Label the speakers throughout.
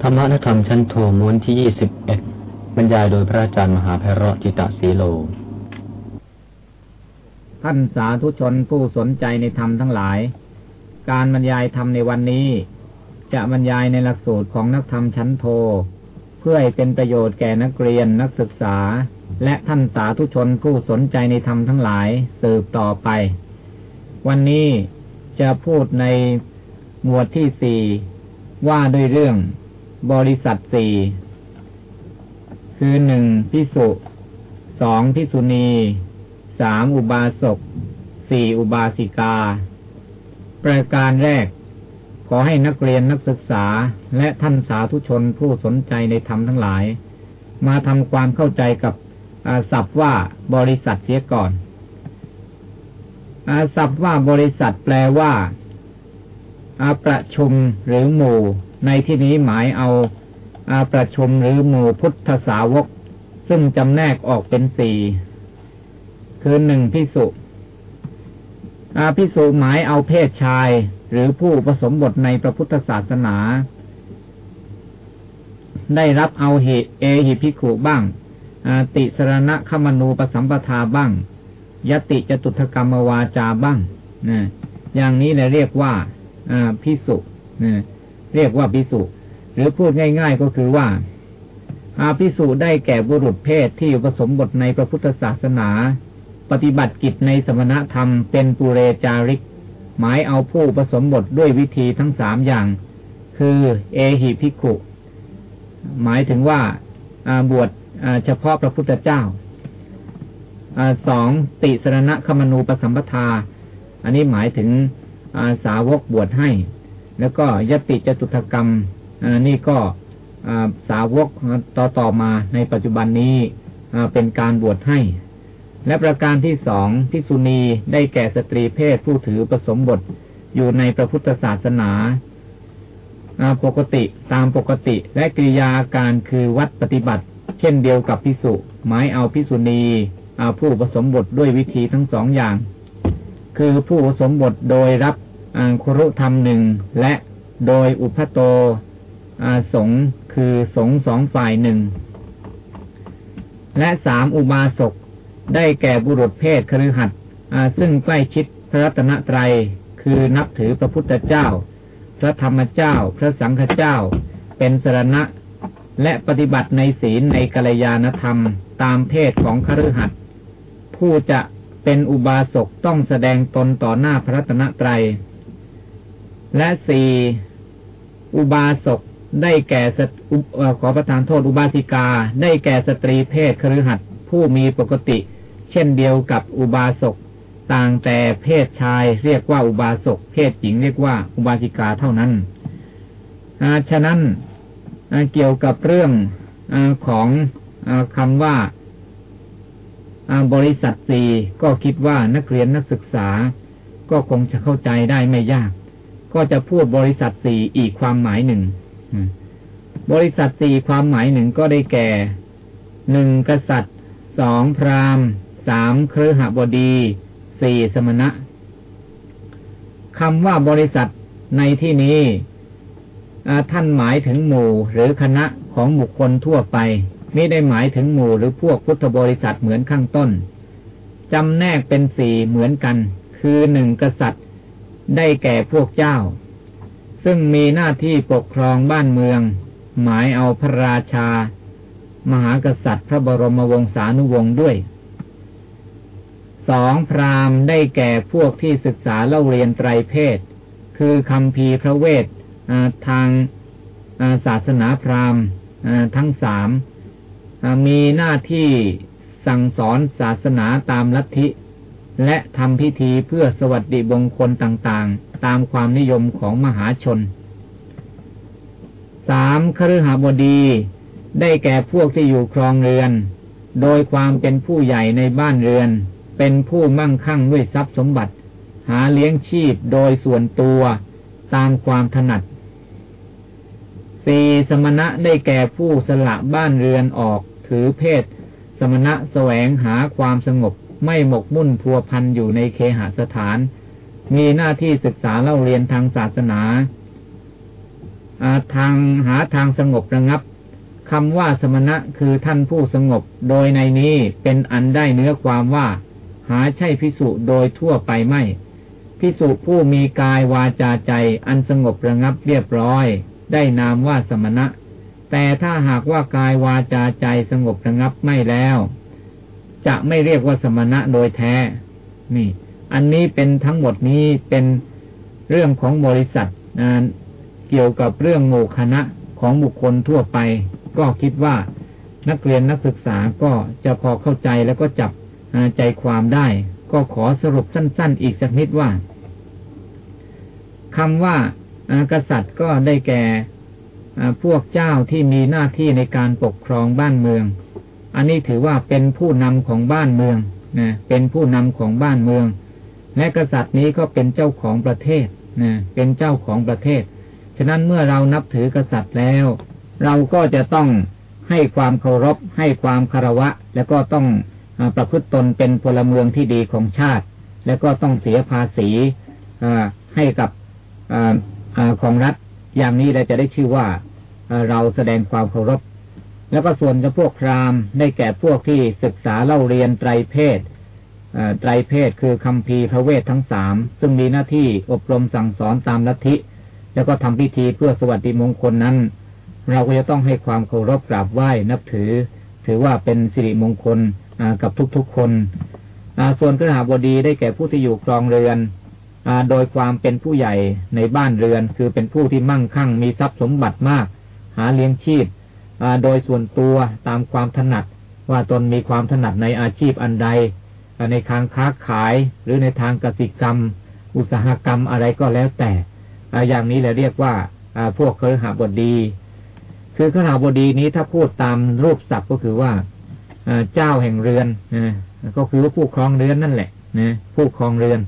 Speaker 1: ธรรมนธรรมชั้นโทม้วนที่ยี่สิบเอ็ดบรรยายโดยพระอาจารย์มหาเพระจิตตสีโล
Speaker 2: ท่านสาธุชนผู้สนใจในธรรมทั้งหลาย การบรรยายธรรมในวันนี้ จะบรรยายในหลักสูตรของนักธรรมชั้นโท เพื่อให้เป็นประโยชน์แก่นักเรียนนักศึกษา และท่านสาธุชนผู้สนใจในธรรมทั้งหลายสืบต่อไป วันนี้จะพูดในหมวดที่สี่ว่าด้วยเรื่อง บริษัทสี่คือหนึ่งพิสุสองพิสุณีสามอุบาสกสี่อุบาสิกา ประการแรก ขอให้นักเรียนนักศึกษาและท่านสาธุชนผู้สนใจในธรรมทั้งหลาย มาทำความเข้าใจกับศัพท์ว่าบริษัทเสียก่อนศัพท์ว่าบริษัทแปลว่าประชุมหรือหมู่ ในที่นี้หมายเอาอาประชุมหรือหมู่พุทธสาวก ซึ่งจำแนกออกเป็นสี่คือหนึ่งพิสุอาพิสุหมายเอาเพศชาย หรือผู้ผสมบทในพระพุทธศาสนา ได้รับเอาเหเอหิพิขุบ้างติสรณะขมนูปสัมปทาบ้าง ยติจตุถกรรมวาจาบ้างนะอย่างนี้เลยเรียกว่าพิสุนะ เรียกว่าพิสุหรือพูดง่าย ๆ ก็คือว่า อาพิสุได้แก่บุรุษเพศที่ผสมบทในพระพุทธศาสนา ปฏิบัติกิจในสมณธรรมเป็นปุเรจาริก หมายเอาผู้ผสมบทด้วยวิธีทั้งสามอย่าง คือเอหิพิกุหมายถึงว่าบวชเฉพาะพระพุทธเจ้าสองติสรณะคมนูปสัมปทา อันนี้หมายถึงสาวกบวชให้ แล้วก็ยติจตุถกรรมนี่ก็สาวกต่อต่อมาในปัจจุบันนี้เป็นการบวชให้ และประการที่สองพิสุณีได้แก่สตรีเพศผู้ถือผสมบทอยู่ในพระพุทธศาสนาปกติตามปกติและกิริยาการคือวัดปฏิบัติ เช่นเดียวกับพิสุหมายเอาพิสุณีผู้ผสมบทด้วยวิธีทั้งสองอย่าง คือผู้ผสมบทโดยรับ อังคุรุธรรมหนึ่งและโดยอุพโตอาสงคือสงสองฝ่ายหนึ่ง และสามอุบาสกได้แก่บุรุษเพศคฤหัสซึ่งใกล้ชิดพระรัตนตรัย คือนับถือพระพุทธเจ้า พระธรรมเจ้า พระสังฆเจ้า เป็นสรณะ และปฏิบัติในศีลในกัลยาณธรรม ตามเพศของคฤหัสผู้จะเป็นอุบาสกต้องแสดงตนต่อหน้าพระรัตนตรัย และสี่อุบาสกได้แก่ขอประทานโทษอุบาสิกา ได้แก่สตรีเพศครือขัดผู้มีปกติ เช่นเดียวกับอุบาสกต่างแต่เพศชายเรียกว่าอุบาสกเพศหญิงเรียกว่าอุบาสิกาเท่านั้นฉะนั้นเกี่ยวกับเรื่องอของอคำว่าบริษัทสี่ก็คิดว่านักเรียนนักศึกษาก็คงจะเข้าใจได้ไม่ยาก ก็จะพูดบริษัทสี่อีกความหมายหนึ่ง บริษัทสี่ความหมายหนึ่งก็ได้แก่หนึ่งกษัตริย์สองพราหมณ์สามเครือหบดีสี่สมณะคำว่าบริษัทในที่นี้ท่านหมายถึงหมู่หรือคณะของบุคคลทั่วไป ไม่ได้หมายถึงหมู่หรือพวกพุทธบริษัทเหมือนข้างต้นจำแนกเป็นสี่เหมือนกัน คือหนึ่งกษัตริย์ ได้แก่พวกเจ้า ซึ่งมีหน้าที่ปกครองบ้านเมือง หมายเอาพระราชา มหากษัตริย์พระบรมวงศานุวงศ์ด้วยสองพราหมณ์ได้แก่พวกที่ศึกษาเล่าเรียนไตรเพศ คือคำพีพระเวททางศาสนาพราหมณ์ทั้งสามมีหน้าที่สั่งสอนศาสนาตามลัทธิ และทำพิธีเพื่อสวัสดิบงคลต่างๆ ตามความนิยมของมหาชนสามคฤหบดี ได้แก่พวกที่อยู่ครองเรือน โดยความเป็นผู้ใหญ่ในบ้านเรือน เป็นผู้มั่งคั่งด้วยทรัพย์สมบัติ หาเลี้ยงชีพโดยส่วนตัวตามความถนัดสี่สมณะได้แก่ผู้สละบ้านเรือนออกถือเพศ สมณะแสวงหาความสงบ ไม่หมกมุ่นพัวพันอยู่ในเคหสถาน มีหน้าที่ศึกษาเล่าเรียนทางศาสนาทางหาทางสงบระงับคำว่าสมณะคือท่านผู้สงบ โดยในนี้เป็นอันได้เนื้อความว่า หาใช่พิสุโดยทั่วไปไม่พิสุผู้มีกายวาจาใจอันสงบระงับเรียบร้อย ได้นามว่าสมณะ แต่ถ้าหากว่ากายวาจาใจสงบระงับไม่แล้ว จะไม่เรียกว่าสมณะโดยแท้ นี่ อันนี้เป็นทั้งหมดนี้เป็นเรื่องของบริษัทเกี่ยวกับเรื่องโมคณะของบุคคลทั่วไป ก็คิดว่านักเรียนนักศึกษาก็จะพอเข้าใจแล้วก็จับใจความได้ ก็ขอสรุปสั้น ๆ อีกสักนิดว่าคำว่ากษัตริย์ก็ได้แก่พวกเจ้าที่มีหน้าที่ในการปกครองบ้านเมือง อันนี้ถือว่าเป็นผู้นำของบ้านเมืองนะเป็นผู้นำของบ้านเมือง และกษัตริย์นี้ก็เป็นเจ้าของประเทศนะเป็นเจ้าของประเทศ ฉะนั้นเมื่อเรานับถือกษัตริย์แล้ว เราก็จะต้องให้ความเคารพ ให้ความคารวะ แล้วก็ต้องประพฤติตนเป็นพลเมืองที่ดีของชาติ แล้วก็ต้องเสียภาษีให้กับอของรัฐอย่างนี้เราจะได้ชื่อว่าเราแสดงความเคารพ แล้วก็ส่วนจะพวกพราหมณ์ได้แก่พวกที่ศึกษาเล่าเรียนไตรเพศไตรเพศคือคำพีพระเวททั้งสามซึ่งมีหน้าที่อบรมสั่งสอนตามลัทธิ แล้วก็ทำพิธีเพื่อสวัสดิมงคลนั้น เราก็จะต้องให้ความเคารพกราบไหว้นับถือ ถือว่าเป็นสิริมงคลกับทุกๆคนส่วนกระหาบดีได้แก่ผู้ที่อยู่ครองเรือนโดยความเป็นผู้ใหญ่ในบ้านเรือน คือเป็นผู้ที่มั่งคั่งมีทรัพย์สมบัติมาก หาเลี้ยงชีพ โดยส่วนตัวตามความถนัด ว่าตนมีความถนัดในอาชีพอันใด ในทางค้าขายหรือในทางกสิกรรม อุตสาหกรรมอะไรก็แล้วแต่ อย่างนี้เราเรียกว่าพวกเครือหาบดี คือเครือหาบดีนี้ถ้าพูดตามรูปศัพท์ก็คือว่าเจ้าแห่งเรือนก็คือผู้ครองเรือนนั่นแหละนะผู้ครองเรือน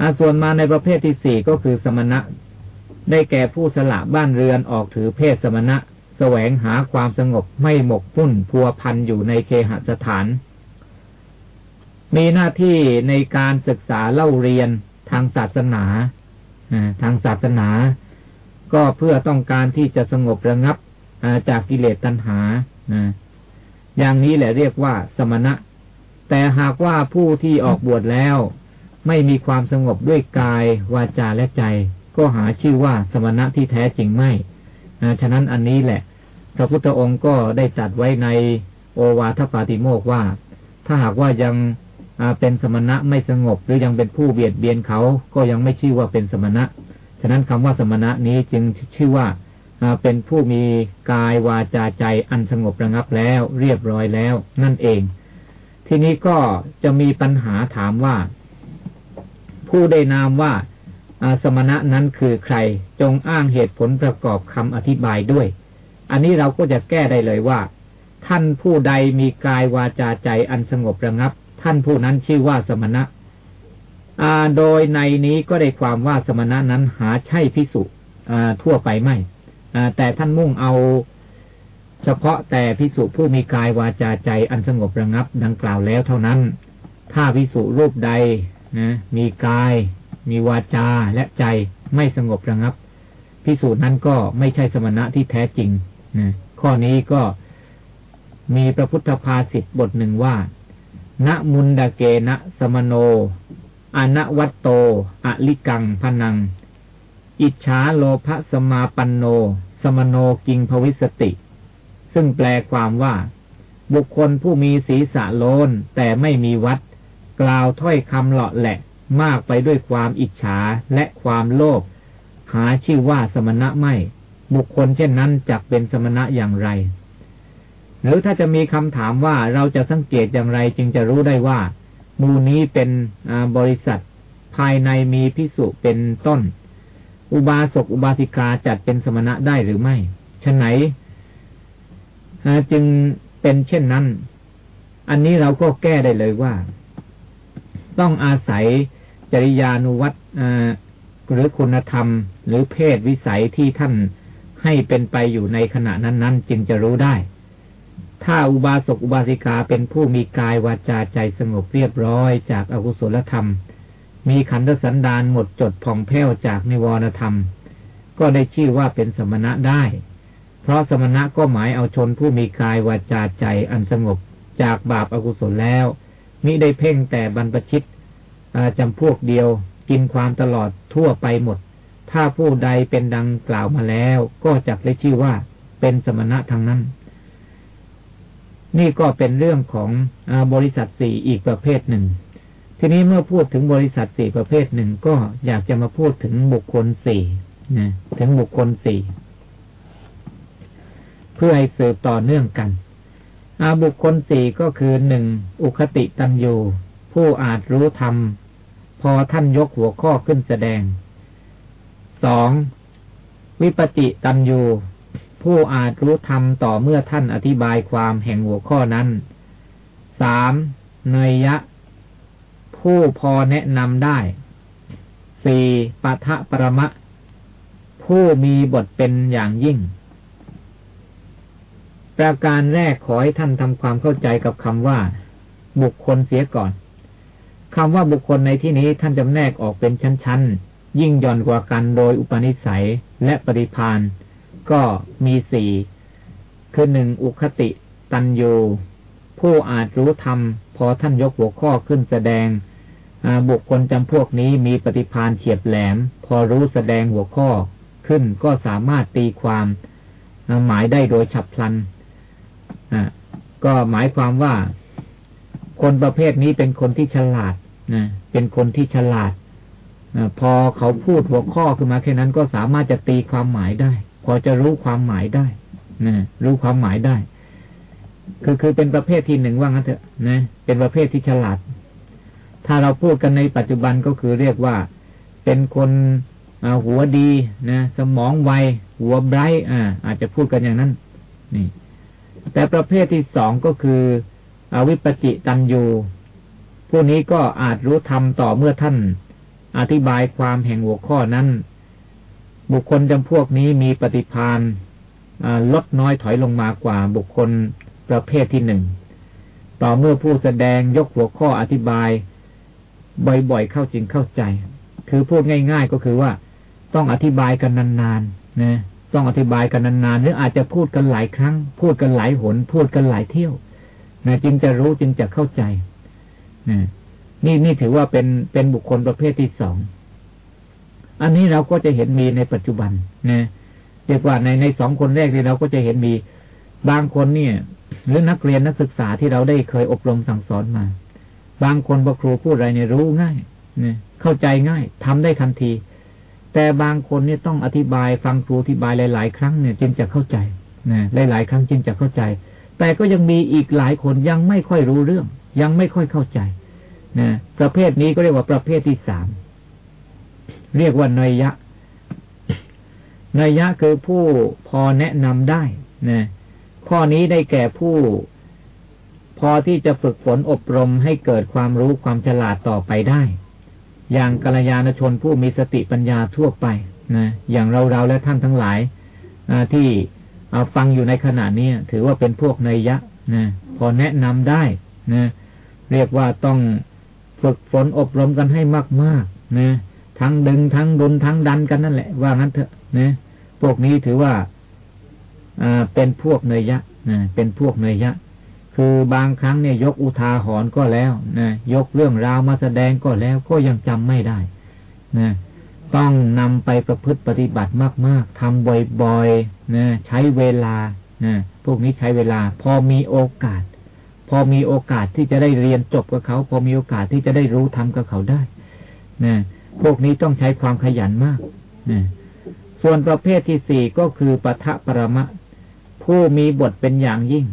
Speaker 2: อส่วนมาในประเภทที่สี่ก็คือสมณะ ได้แก่ผู้สละบ้านเรือนออกถือเพศสมณะ แสวงหาความสงบไม่หมกมุ่นพัวพันอยู่ในเคหสถาน มีหน้าที่ในการศึกษาเล่าเรียนทางศาสนาทางศาสนา ก็เพื่อต้องการที่จะสงบระงับจากกิเลสตัณหาอย่างนี้แหละเรียกว่าสมณะ แต่หากว่าผู้ที่ออกบวชแล้ว ไม่มีความสงบด้วยกาย วาจาและใจ ก็หาชื่อว่าสมณะที่แท้จริงไม่ ฉะนั้นอันนี้แหละ พระพุทธองค์ก็ได้จัดไว้ในโอวาทปาติโมกว่า ถ้าหากว่ายังเป็นสมณะไม่สงบ หรือยังเป็นผู้เบียดเบียนเขาก็ยังไม่ชื่อว่าเป็นสมณะ ฉะนั้นคำว่าสมณะนี้จึงชื่อว่าเป็นผู้มีกายวาจาใจอันสงบระงับแล้ว เรียบร้อยแล้ว นั่นเอง ทีนี้ก็จะมีปัญหาถามว่า ผู้ได้นามว่า สมณะนั้นคือใคร จงอ้างเหตุผลประกอบคำอธิบายด้วย อันนี้เราก็จะแก้ได้เลยว่า ท่านผู้ใดมีกายวาจาใจอันสงบระงับ ท่านผู้นั้นชื่อว่าสมณะโดยในนี้ก็ได้ความว่าสมณะนั้นหาใช่พิสุทั่วไปไม่แต่ท่านมุ่งเอาเฉพาะแต่พิสุผู้มีกายวาจาใจอันสงบระงับดังกล่าวแล้วเท่านั้น ถ้าพิสุรูปใดนะมีกาย มีวาจาและใจไม่สงบระงับ พิสูจน์นั้นก็ไม่ใช่สมณะที่แท้จริงนะข้อนี้ก็มีพระพุทธภาษิตบทหนึ่งว่าณมุนดาเกณะสมโนอนวัตโต อลิกังพนัง อิจฉาโลภสมาปันโน สมโนกิงภวิสติ ซึ่งแปลความว่า บุคคลผู้มีศีรษะโลนแต่ไม่มีวัด กล่าวถ้อยคำเหลาะแหละ มากไปด้วยความอิจฉาและความโลภหาชื่อว่าสมณะไม่ บุคคลเช่นนั้นจักเป็นสมณะอย่างไร หรือถ้าจะมีคำถามว่าเราจะสังเกตอย่างไรจึงจะรู้ได้ว่ามูนี้เป็นบริษัท ภายในมีพิสุเป็นต้น อุบาสกอุบาสิกาจัดเป็นสมณะได้หรือไม่ฉะไหนจึงเป็นเช่นนั้น อันนี้เราก็แก้ได้เลยว่า ต้องอาศัย จริยานุวัตหรือคุณธรรม หรือเพศวิสัยที่ท่านให้เป็นไปอยู่ในขณะนั้น ๆ จึงจะรู้ได้ ถ้าอุบาสกอุบาสิกาเป็นผู้มีกายวาจาใจสงบเรียบร้อยจากอากุศลธรรม มีขันธสันดานหมดจดผ่องแผ้วจากนิวรณธรรม ก็ได้ชื่อว่าเป็นสมณะได้ เพราะสมณะก็หมายเอาชนผู้มีกายวาจาใจอันสงบจากบาปอากุศลแล้วมิได้เพ่งแต่บรรพชิต จำพวกเดียว กินความตลอดทั่วไปหมด ถ้าผู้ใดเป็นดังกล่าวมาแล้ว ก็จักได้ชื่อว่าเป็นสมณะทางนั้น นี่ก็เป็นเรื่องของอบริษัทสี่อีกประเภทหนึ่ง ทีนี้เมื่อพูดถึงบริษัทสี่ประเภทหนึ่งก็อยากจะมาพูดถึงบุคคลสี่นะถึงบุคคลสี่เพื่อให้สืบต่อเนื่องกัน อาบุคคลสี่ก็คือหนึ่งอุคติตันยูผู้อาจรู้ธรรม อท่านยกหัวข้อขึ้นแสดงสองวิปติตันยูผู้อาจรู้ธรรมต่อเมื่อท่านอธิบายความแห่งหัวข้อนั้นสามเนยยะ ผู้พอแนะนำได้สี่ปัทะปรมะ ผู้มีบทเป็นอย่างยิ่ง ประการแรกขอให้ท่านทำความเข้าใจกับคำว่า บุคคลเสียก่อน คำว่าบุคคลในที่นี้ท่านจำแนกออกเป็นชั้นๆ ยิ่งย่อนกว่ากันโดยอุปนิสัยและปริพานก็มีสี่คือหนึ่งอุคติตันยูผู้อาจรู้ธรรม พอท่านยกหัวข้อขึ้นแสดง บุคคลจำพวกนี้มีปฏิพานเฉียบแหลม พอรู้แสดงหัวข้อขึ้นก็สามารถตีความหมายได้โดยฉับพลันก็หมายความว่า คนประเภทนี้เป็นคนที่ฉลาด นะเป็นคนที่ฉลาดอพอเขาพูดหัวข้อขึ้นมาแค่นั้นก็สามารถจะตีความหมายได้ พอจะรู้ความหมายได้นะรู้ความหมายได้ คือคือเป็นประเภทที่หนึ่งว่างั้นเถอะนะเป็นประเภทที่ฉลาด ถ้าเราพูดกันในปัจจุบันก็คือเรียกว่า เป็นคนหัวดีนะสมองไวหัวไบรท์อ่า อาจจะพูดกันอย่างนั้น นี่ แต่ประเภทที่สองก็คืออวิปจิตันยู ผู้นี้ก็อาจรู้ธรรมต่อเมื่อท่าน อธิบายความแห่งหัวข้อนั้น บุคคลจำพวกนี้มีปฏิพานลดน้อยถอยลงมากว่าบุคคลประเภทที่หนึ่ง ต่อเมื่อผู้แสดงยกหัวข้ออธิบาย บ่อยๆเข้าจริงเข้าใจ คือพูดง่ายๆก็คือว่า ต้องอธิบายกันนานๆนะต้องอธิบายกันนานๆหรืออาจจะพูดกันหลายครั้ง พูดกันหลายหน พูดกันหลายเที่ยวนะจึงจะรู้จึงจะเข้าใจ นี่นี่ถือว่าเป็นเป็นบุคคลประเภทที่สอง อันนี้เราก็จะเห็นมีในปัจจุบันนะเรียกว่าในในสองคนแรกที่เราก็จะเห็นมีบางคนเนี่ย หรือนักเรียนนักศึกษาที่เราได้เคยอบรมสั่งสอนมา บางคนพอครูพูดอะไรเนี่ยรู้ง่ายเนี่ยเข้าใจง่ายทำได้ทันที แต่บางคนเนี่ยต้องอธิบายฟังครูอธิบายหลาย ๆ ครั้งเนี่ยจึงจะเข้าใจนะหลาย ๆ ครั้งจึงจะเข้าใจ แต่ก็ยังมีอีกหลายคนยังไม่ค่อยรู้เรื่อง ยังไม่ค่อยเข้าใจนะประเภทนี้ก็เรียกว่าประเภทที่สามเรียกว่านยยะนยยะคือผู้พอแนะนำได้นะข้อนี้ได้แก่ผู้ พอที่จะฝึกฝนอบรมให้เกิดความรู้ความฉลาดต่อไปได้ อย่างกัลยาณชนผู้มีสติปัญญาทั่วไปนะอย่างเราเราและท่านทั้งหลายที่ เอาฟังอยู่ในขณะนี้ถือว่าเป็นพวกเนยยะนะพอแนะนำได้นะเรียกว่าต้องฝึกฝนอบรมกันให้มากๆนะทั้งดึงทั้งดนทั้งดันกันนั่นแหละ ว่างั้นเถอะนะพวกนี้ถือว่าอ่าเป็นพวกเนยยะนะเป็นพวกเนยยะ คือบางครั้งเนี่ยยกอุทาหรณ์ก็แล้วนะยกเรื่องราวมาแสดงก็แล้วก็ยังจำไม่ได้นะ ต้องนำไปประพฤติปฏิบัติมาก ๆทำบ่อยๆนะใช้เวลานะพวกนี้ใช้เวลา พอมีโอกาส พอมีโอกาสที่จะได้เรียนจบกับเขา พอมีโอกาสที่จะได้รู้ทำกับเขาได้นะพวกนี้ต้องใช้ความขยันมากนะส่วนประเภทที่สี่ก็คือปะทะประมะ ผู้มีบทเป็นอย่างยิ่ง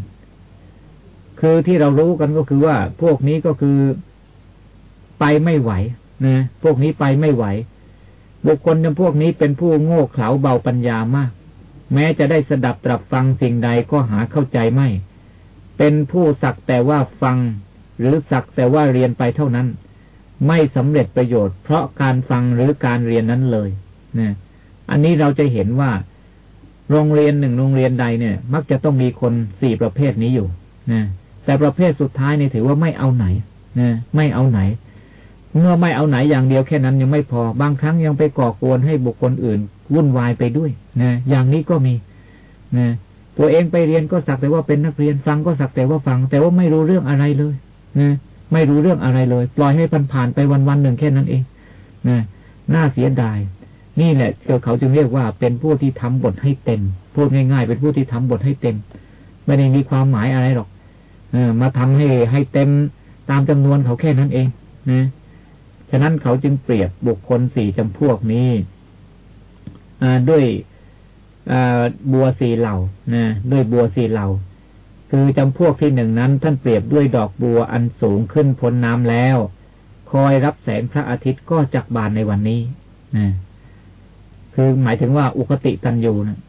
Speaker 2: คือที่เรารู้กันก็คือว่า พวกนี้ก็คือไปไม่ไหวนะพวกนี้ไปไม่ไหว บุคคลจำพวกนี้เป็นผู้โง่เขลาเบาปัญญามาก แม้จะได้สดับตรับฟังสิ่งใดก็หาเข้าใจไม่ เป็นผู้สักแต่ว่าฟัง หรือสักแต่ว่าเรียนไปเท่านั้น ไม่สำเร็จประโยชน์ เพราะการฟังหรือการเรียนนั้นเลยนะอันนี้เราจะเห็นว่า โรงเรียนหนึ่งโรงเรียนใดเนี่ย มักจะต้องมีคนสี่ประเภทนี้อยู่นะแต่ประเภทสุดท้ายนี่ถือว่าไม่เอาไหนนะไม่เอาไหน เมื่อไม่เอาไหนอย่างเดียวแค่นั้นยังไม่พอบางครั้งยังไปก่อกวนให้บุคคลอื่น วุ่นวายไปด้วยนะอย่างนี้ก็มีนะตัวเองไปเรียนก็สักแต่ว่าเป็นนักเรียนฟังก็สักแต่ว่าฟัง แต่ว่าไม่รู้เรื่องอะไรเลยนะไม่รู้เรื่องอะไรเลย ปล่อยให้ผ่านผ่านไปวันวันหนึ่งแค่นั้นเองนะน่าเสียดาย นี่แหละเขาจึงเรียกว่าเป็นผู้ที่ทำบทให้เต็มพูดง่ายๆ เป็นผู้ที่ทำบทให้เต็ม ไม่ได้มีความหมายอะไรหรอกอมาทำให้ให้เต็มตามจำนวนเขาแค่นั้นเองนะ ฉะนั้นเขาจึงเปรียบบุคคลสี่จำพวกนี้ด้วยบัวสี่เหล่านะด้วยบัวสี่เหล่า คือจำพวกที่หนึ่งนั้น ท่านเปรียบด้วยดอกบัวอันสูงขึ้นพ้นน้ำแล้ว คอยรับแสงพระอาทิตย์ก็จักบานในวันนี้นะคือหมายถึงว่าอุคติตันยูนะ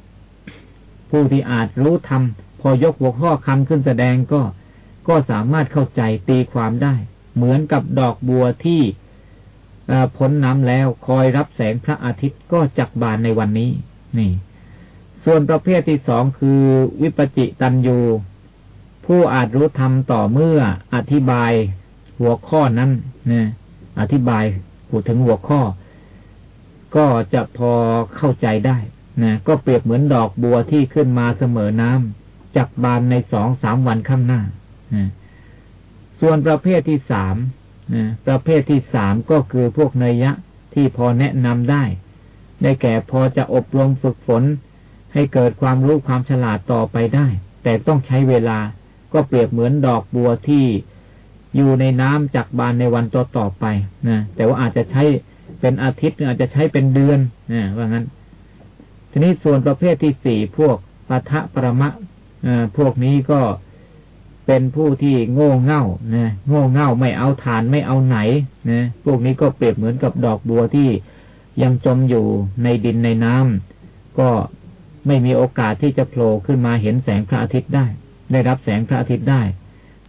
Speaker 2: ผู้ที่อาจรู้ธรรมพอยกหัวข้อคำขึ้นแสดงก็ ก็สามารถเข้าใจตีความได้ เหมือนกับดอกบัวที่ พ้นน้ำแล้วคอยรับแสงพระอาทิตย์ก็จักบานในวันนี้ นี่ ส่วนประเภทที่สองคือ วิปจิตันยูผู้อาจรู้ธรรมต่อเมื่ออธิบายหัวข้อนั้นนะอธิบายพูดถึงหัวข้อ ก็จะพอเข้าใจได้นะก็เปรียบเหมือนดอกบัวที่ขึ้นมาเสมอน้ำจักบานในสองสามวันข้างหน้านะส่วนประเภทที่สาม ประเภทที่สามก็คือพวกเนยยะที่พอแนะนำได้ ได้แก่พอจะอบรมฝึกฝน ให้เกิดความรู้ความฉลาดต่อไปได้ แต่ต้องใช้เวลาก็เปรียบเหมือนดอกบัวที่อยู่ในน้ำจากบานในวันต่อต่อไปนะแต่ว่าอาจจะใช้เป็นอาทิตย์อาจจะใช้เป็นเดือนนะว่างั้น ทีนี้ส่วนประเภทที่สี่พวกปัทะประมะพวกนี้ก็ เป็นผู้ที่โง่เง่านะโง่เง่าไม่เอาฐานไม่เอาไหนนะพวกนี้ก็เปรียบเหมือนกับดอกบัวที่ยังจมอยู่ในดินในน้ำก็ไม่มีโอกาสที่จะโผล่ขึ้นมาเห็นแสงพระอาทิตย์ได้ ได้รับแสงพระอาทิตย์ได้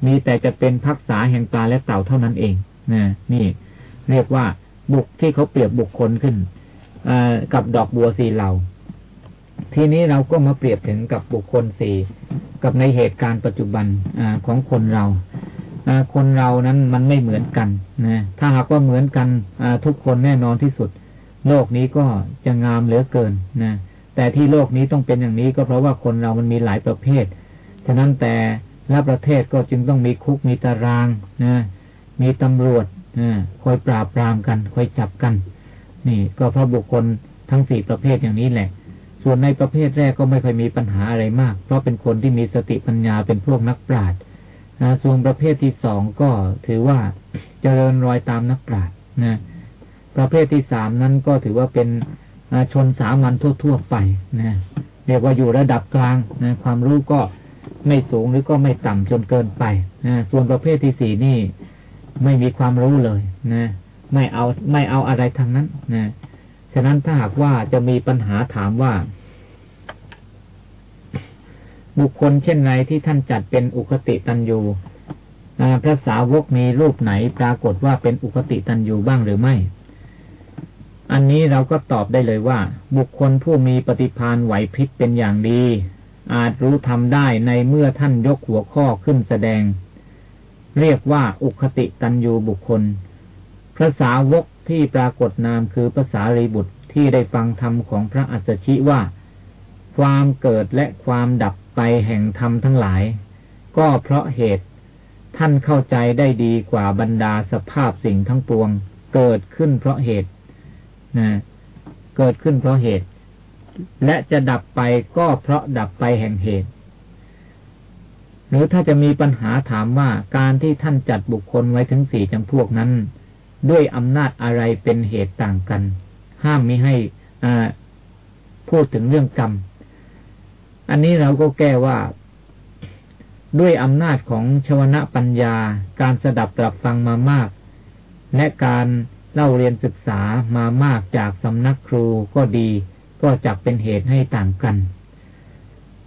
Speaker 2: มีแต่จะเป็นพักษาแห่งปลาและเต่าเท่านั้นเองนะนี่เรียกว่าบุคที่เขาเปรียบบุคคลขึ้นกับดอกบัวสีเหล่า ทีนี้เราก็มาเปรียบถึงกับบุคคลสี่กับในเหตุการณ์ปัจจุบันอของคนเราคนเรานั้นมันไม่เหมือนกันนะถ้าหากว่าเหมือนกันทุกคนแน่นอนที่สุด โลกนี้ก็จะงามเหลือเกินนะแต่ที่โลกนี้ต้องเป็นอย่างนี้ก็เพราะว่าคนเรามันมีหลายประเภท ฉะนั้นแต่ละประเทศก็จึงต้องมีคุกมีตารางนะมีตำรวจนะคอยปราบปรามกัน คอยจับกัน นี่ ก็เพราะบุคคลทั้งสี่ประเภทอย่างนี้แหละ ส่วนในประเภทแรกก็ไม่เคยมีปัญหาอะไรมาก เพราะเป็นคนที่มีสติปัญญาเป็นพวกนักปราชญ์ส่วนประเภทที่สองก็ถือว่าเจริญรอยตามนักปราชญ์นะประเภทที่สามนั้นก็ถือว่าเป็นชนสามัญทั่ว ๆ ไปนะเรียกว่าอยู่ระดับกลางนะความรู้ก็ไม่สูงหรือก็ไม่ต่ำจนเกินไปนะส่วนประเภทที่สี่นี่ไม่มีความรู้เลยนะไม่เอาไม่เอาอะไรทางนั้นนะ ฉะนั้นถ้าหากว่าจะมีปัญหาถามว่า บุคคลเช่นไรที่ท่านจัดเป็นอุคติตันยูพระสาวกมีรูปไหนปรากฏว่าเป็นอุคติตันยูบ้างหรือไม่ อันนี้เราก็ตอบได้เลยว่า บุคคลผู้มีปฏิพานไหวพริบเป็นอย่างดี อาจรู้ทำได้ในเมื่อท่านยกหัวข้อขึ้นแสดง เรียกว่าอุคติตันยูบุคคล พระสาวก ที่ปรากฏนามคือภาษารีบุตรที่ได้ฟังธรรมของพระอัสสชิว่า ความเกิดและความดับไปแห่งธรรมทั้งหลาย ก็เพราะเหตุ ท่านเข้าใจได้ดีกว่าบรรดาสภาพสิ่งทั้งปวง เกิดขึ้นเพราะเหตุนะเกิดขึ้นเพราะเหตุ และจะดับไปก็เพราะดับไปแห่งเหตุ หรือถ้าจะมีปัญหาถามว่าการที่ท่านจัดบุคคลไว้ถึงสี่จำพวกนั้น ด้วยอำนาจอะไรเป็นเหตุต่างกัน ห้ามไม่ให้พูดถึงเรื่องกรรม อันนี้เราก็แก้ว่า ด้วยอำนาจของชวนะปัญญา การสดับตรับฟังมามาก และการเล่าเรียนศึกษามามากจากสำนักครูก็ดีก็จักเป็นเหตุให้ต่างกัน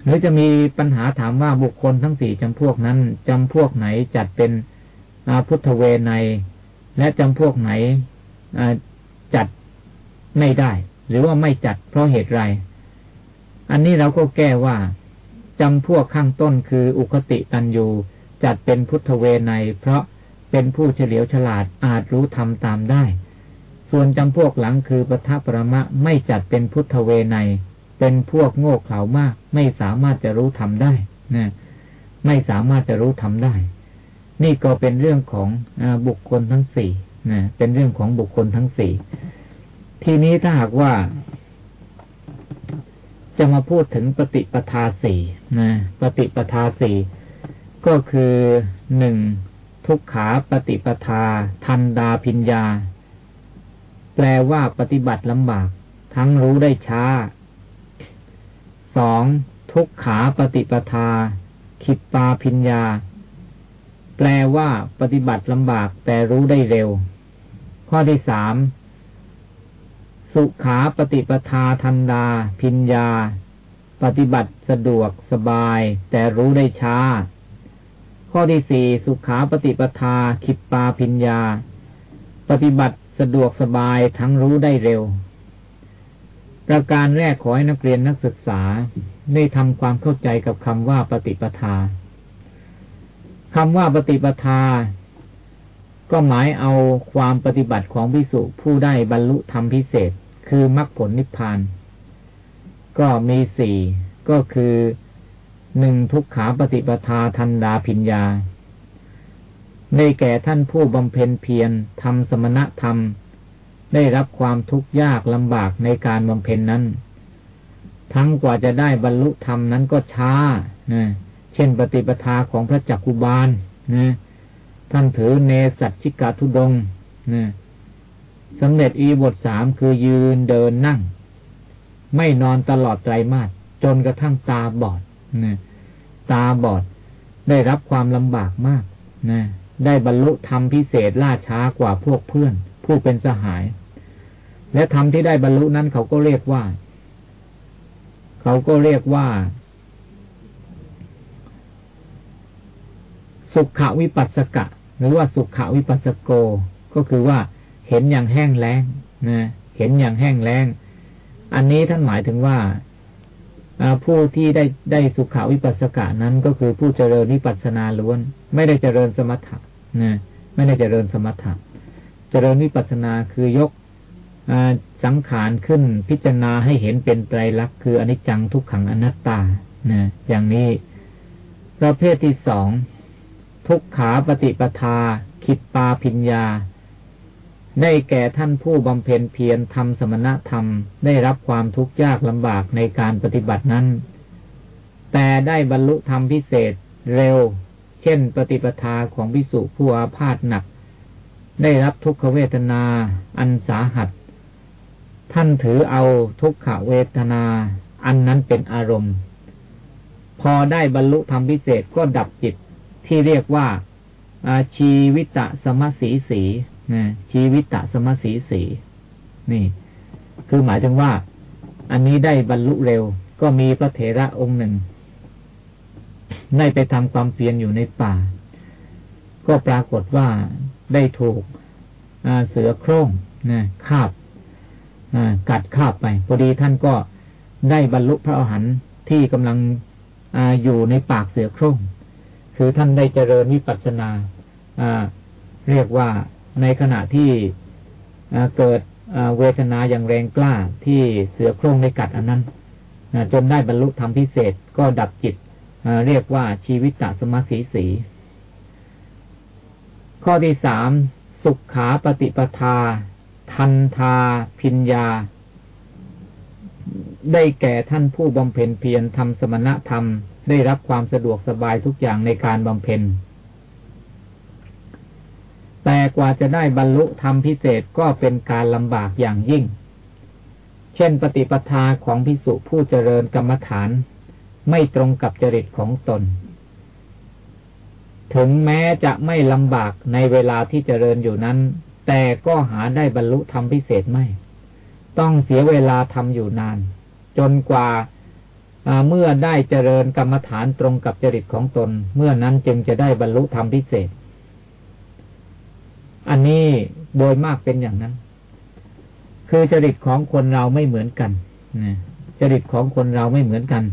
Speaker 2: หรือจะมีปัญหาถามว่าบุคคลทั้งสี่จำพวกนั้นจำพวกไหนจัดเป็นพุทธเวไน และจำพวกไหนจัดไม่ได้ หรือว่าไม่จัดเพราะเหตุไร อันนี้เราก็แก้ว่าจำพวกข้างต้นคืออุคติตันยูจัดเป็นพุทธเวไนเพราะเป็นผู้เฉลียวฉลาดอาจรู้ธรรมตามได้ ส่วนจำพวกหลังคือปทัปรมะไม่จัดเป็นพุทธเวไนเป็นพวกโง่เขลามาก ไม่สามารถจะรู้ธรรมได้นะไม่สามารถจะรู้ธรรมได้ นี่ก็เป็นเรื่องของอบุคคลทั้งสี่นะเป็นเรื่องของบุคคลทั้งสี่ทีนี้ถ้าหากว่า จะมาพูดถึงปฏิปทาสี่นะปฏิปทาสี่ก็คือหนึ่งทุกขาปฏิปทา ทันดาพิญญา แปลว่าปฏิบัติลำบาก ทั้งรู้ได้ช้าสองทุกขาปฏิปทาคิดตาพิญญา แปลว่าปฏิบัติลำบากแต่รู้ได้เร็ว ข้อที่สามสุขาปฏิปทาทันดา พิญญา ปฏิบัติสะดวกสบาย แต่รู้ได้ช้า ข้อที่สี่สุขาปฏิปทาคิดปาพิญญา ปฏิบัติสะดวกสบายทั้งรู้ได้เร็ว ประการแรกขอให้นักเรียนนักศึกษา ได้ทำความเข้าใจกับคำว่าปฏิปทา คำว่าปฏิปทา ก็หมายเอาความปฏิบัติของพิสุผู้ได้บรรลุธรรมพิเศษ คือมรรคผลนิพพาน ก็มีสี่ก็คือหนึ่งทุกขาปฏิปทาทันดาพิญญา ในแก่ท่านผู้บำเพ็ญเพียรทำสมณธรรม ได้รับความทุกข์ยากลำบากในการบำเพ็ญนั้น ทั้งกว่าจะได้บรรลุธรรมนั้นก็ช้านะ เช่นปฏิปทาของพระจักกุบาลนะท่านถือเนสัตชิกาทุดงนะสำเร็จอีบทสามคือยืนเดินนั่ง ไม่นอนตลอดไตรมาสจนกระทั่งตาบอดนะตาบอดได้รับความลำบากมากนะได้บรรลุธรรมพิเศษล่าช้ากว่าพวกเพื่อน ผู้เป็นสหาย และธรรมที่ได้บรรลุนั้นเขาก็เรียกว่า เขาก็เรียกว่า สุขวิปัสสกะ หรือว่าสุขวิปัสสโก ก็คือว่าเห็นอย่างแห้งแล้งนะเห็นอย่างแห้งแล้ง อันนี้ท่านหมายถึงว่าผู้ที่ได้ได้สุขวิปัสสกะนั้นก็คือผู้เจริญวิปัสสนาล้วน ไม่ได้เจริญสมถะนะไม่ได้เจริญสมถะ เจริญวิปัสนาคือยกสังขารขึ้นพิจารณาให้เห็นเป็นไตรลักษณ์คืออนิจจังทุกขังอนัตตานะอย่างนี้ประเภทที่สอง ทุกขาปฏิปทาคิดปาพิญญา ได้แก่ท่านผู้บำเพ็ญเพียรทำสมณธรรม ได้รับความทุกข์ยากลำบากในการปฏิบัตินั้น แต่ได้บรรลุธรรมพิเศษเร็ว เช่น ปฏิปทาของพิสุผู้อาพาธหนัก ได้รับทุกขเวทนา อันสาหัส ท่านถือเอาทุกขเวทนา อันนั้นเป็นอารมณ์ พอได้บรรลุธรรมพิเศษก็ดับจิต ที่เรียกว่าชีวิตะสมสีสีนะชีวิตะสมสีสี นี่ คือหมายถึงว่า อันนี้ได้บรรลุเร็ว ก็มีพระเถระองค์หนึ่งได้ไปทำความเพียรอยู่ในป่า ก็ปรากฏว่าได้ถูกเสือโคร่งนะคาบกัดคาบไปพอดีท่านก็ได้บรรลุพระอรหันต์ที่กำลังออยู่ในปากเสือโคร่ง คือท่านได้เจริญวิปัสสนาเรียกว่าในขณะที่เกิดเวทนาอย่างแรงกล้าที่เสือโคร่งได้กัดอันนั้นจนได้บรรลุธรรมพิเศษก็ดับจิตเรียกว่าชีวิตตสมาสีสี ข้อที่สามสุขขาปฏิปทา ทันทา พิญญา ได้แก่ท่านผู้บำเพ็ญเพียรทำสมณธรรม ได้รับความสะดวกสบายทุกอย่างในการบำเพ็ญ แต่กว่าจะได้บรรลุธรรมพิเศษก็เป็นการลำบากอย่างยิ่ง เช่นปฏิปทาของพิสุผู้เจริญกรรมฐานไม่ตรงกับจริตของตน ถึงแม้จะไม่ลำบากในเวลาที่เจริญอยู่นั้น แต่ก็หาได้บรรลุธรรมพิเศษไม่ ต้องเสียเวลาทำอยู่นาน จนกว่า เมื่อได้เจริญกรรมฐานตรงกับจริตของตน เมื่อนั้นจึงจะได้บรรลุธรรมพิเศษ อันนี้โดยมากเป็นอย่างนั้น คือจริตของคนเราไม่เหมือนกันจริตของคนเราไม่เหมือนกัน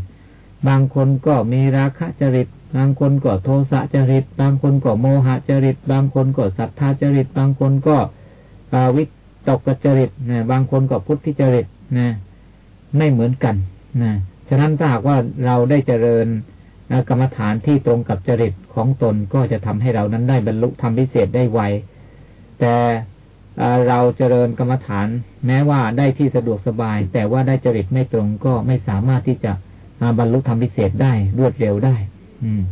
Speaker 2: บางคนก็มีราคะจริต บางคนก็โทสะจริต บางคนก็โมหะจริต บางคนก็ศรัทธาจริต บางคนก็วิตกจริตนะบางคนก็พุทธิจริตนะไม่เหมือนกันนะ ฉะนั้นถ้าหากว่าเราได้เจริญกรรมฐานที่ตรงกับจริตของตนก็จะทำให้เรานั้นได้บรรลุธรรมพิเศษได้ไว แต่เราเจริญกรรมฐาน แม้ว่าได้ที่สะดวกสบาย แต่ว่าได้จริตไม่ตรงก็ไม่สามารถที่จะบรรลุธรรมพิเศษได้รวดเร็วได้ อืม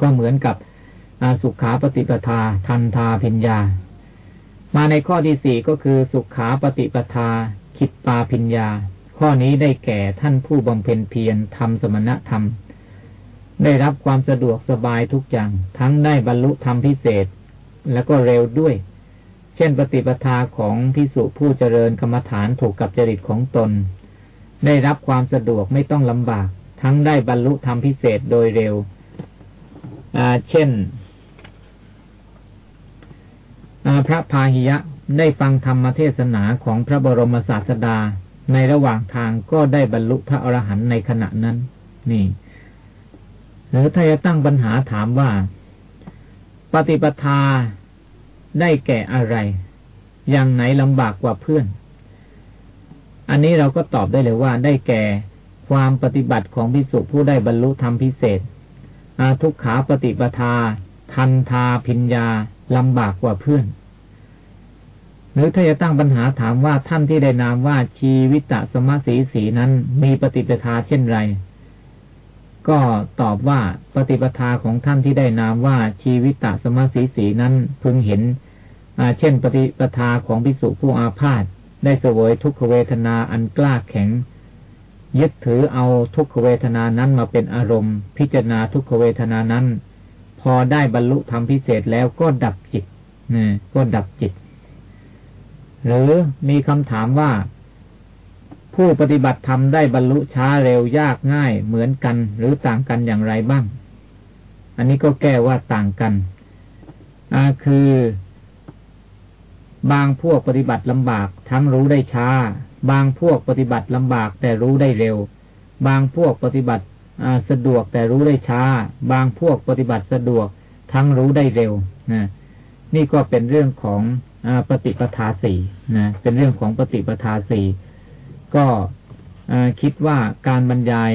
Speaker 2: ก็เหมือนกับสุขาปฏิปทา ทันทาพิญญา มาในข้อที่สี่ก็คือสุขาปฏิปทา คิดปาพิญญา ข้อนี้ได้แก่ท่านผู้บำเพ็ญเพียรทำสมณธรรม ได้รับความสะดวกสบายทุกอย่าง ทั้งได้บรรลุธรรมพิเศษ แล้วก็เร็วด้วย เช่นปฏิปทาของพิสุผู้เจริญกรรมฐานถูกกับจริตของตน ได้รับความสะดวกไม่ต้องลำบาก ทั้งได้บรรลุธรรมพิเศษโดยเร็วเช่นพระพาหิยะได้ฟังธรรมเทศนาของพระบรมศาสดา ในระหว่างทางก็ได้บรรลุพระอรหันต์ในขณะนั้น นี่หรือถ้าจะตั้งปัญหาถามว่า ปฏิปทาได้แก่อะไร อย่างไหนลำบากกว่าเพื่อน อันนี้เราก็ตอบได้เลยว่าได้แก่ความปฏิบัติของพิสุผู้ได้บรรลุธรรมพิเศษ อาทุกขาปฏิปทา ทันทาพิญญาลำบากกว่าเพื่อน หรือถ้าจะตั้งปัญหาถามว่าท่านที่ได้นามว่าชีวิตะสมสีสีนั้นมีปฏิปทาเช่นไร ก็ตอบว่าปฏิปทาของท่านที่ได้นามว่าชีวิตะสมสีสีนั้นพึงเห็นเช่น ปฏิปทาของพิสุผู้อาพาธได้เสวยทุกขเวทนาอันกล้าแข็ง ยึดถือเอาทุกขเวทนานั้นมาเป็นอารมณ์ พิจารณาทุกขเวทนานั้น พอได้บรรลุธรรมพิเศษแล้วก็ดับจิตนะก็ดับจิต หรือมีคำถามว่า ผู้ปฏิบัติธรรมได้บรรลุช้าเร็วยากง่ายเหมือนกันหรือต่างกันอย่างไรบ้าง อันนี้ก็แก้ว่าต่างกันคือบางพวกปฏิบัติลำบากทั้งรู้ได้ช้า บางพวกปฏิบัติลำบากแต่รู้ได้เร็ว บางพวกปฏิบัติสะดวกแต่รู้ได้ช้า บางพวกปฏิบัติสะดวกทั้งรู้ได้เร็วนะนี่ก็เป็นเรื่องของ ปฏิปทาสี่นะเป็นเรื่องของปฏิปทาสี่ก็คิดว่าการบรรยาย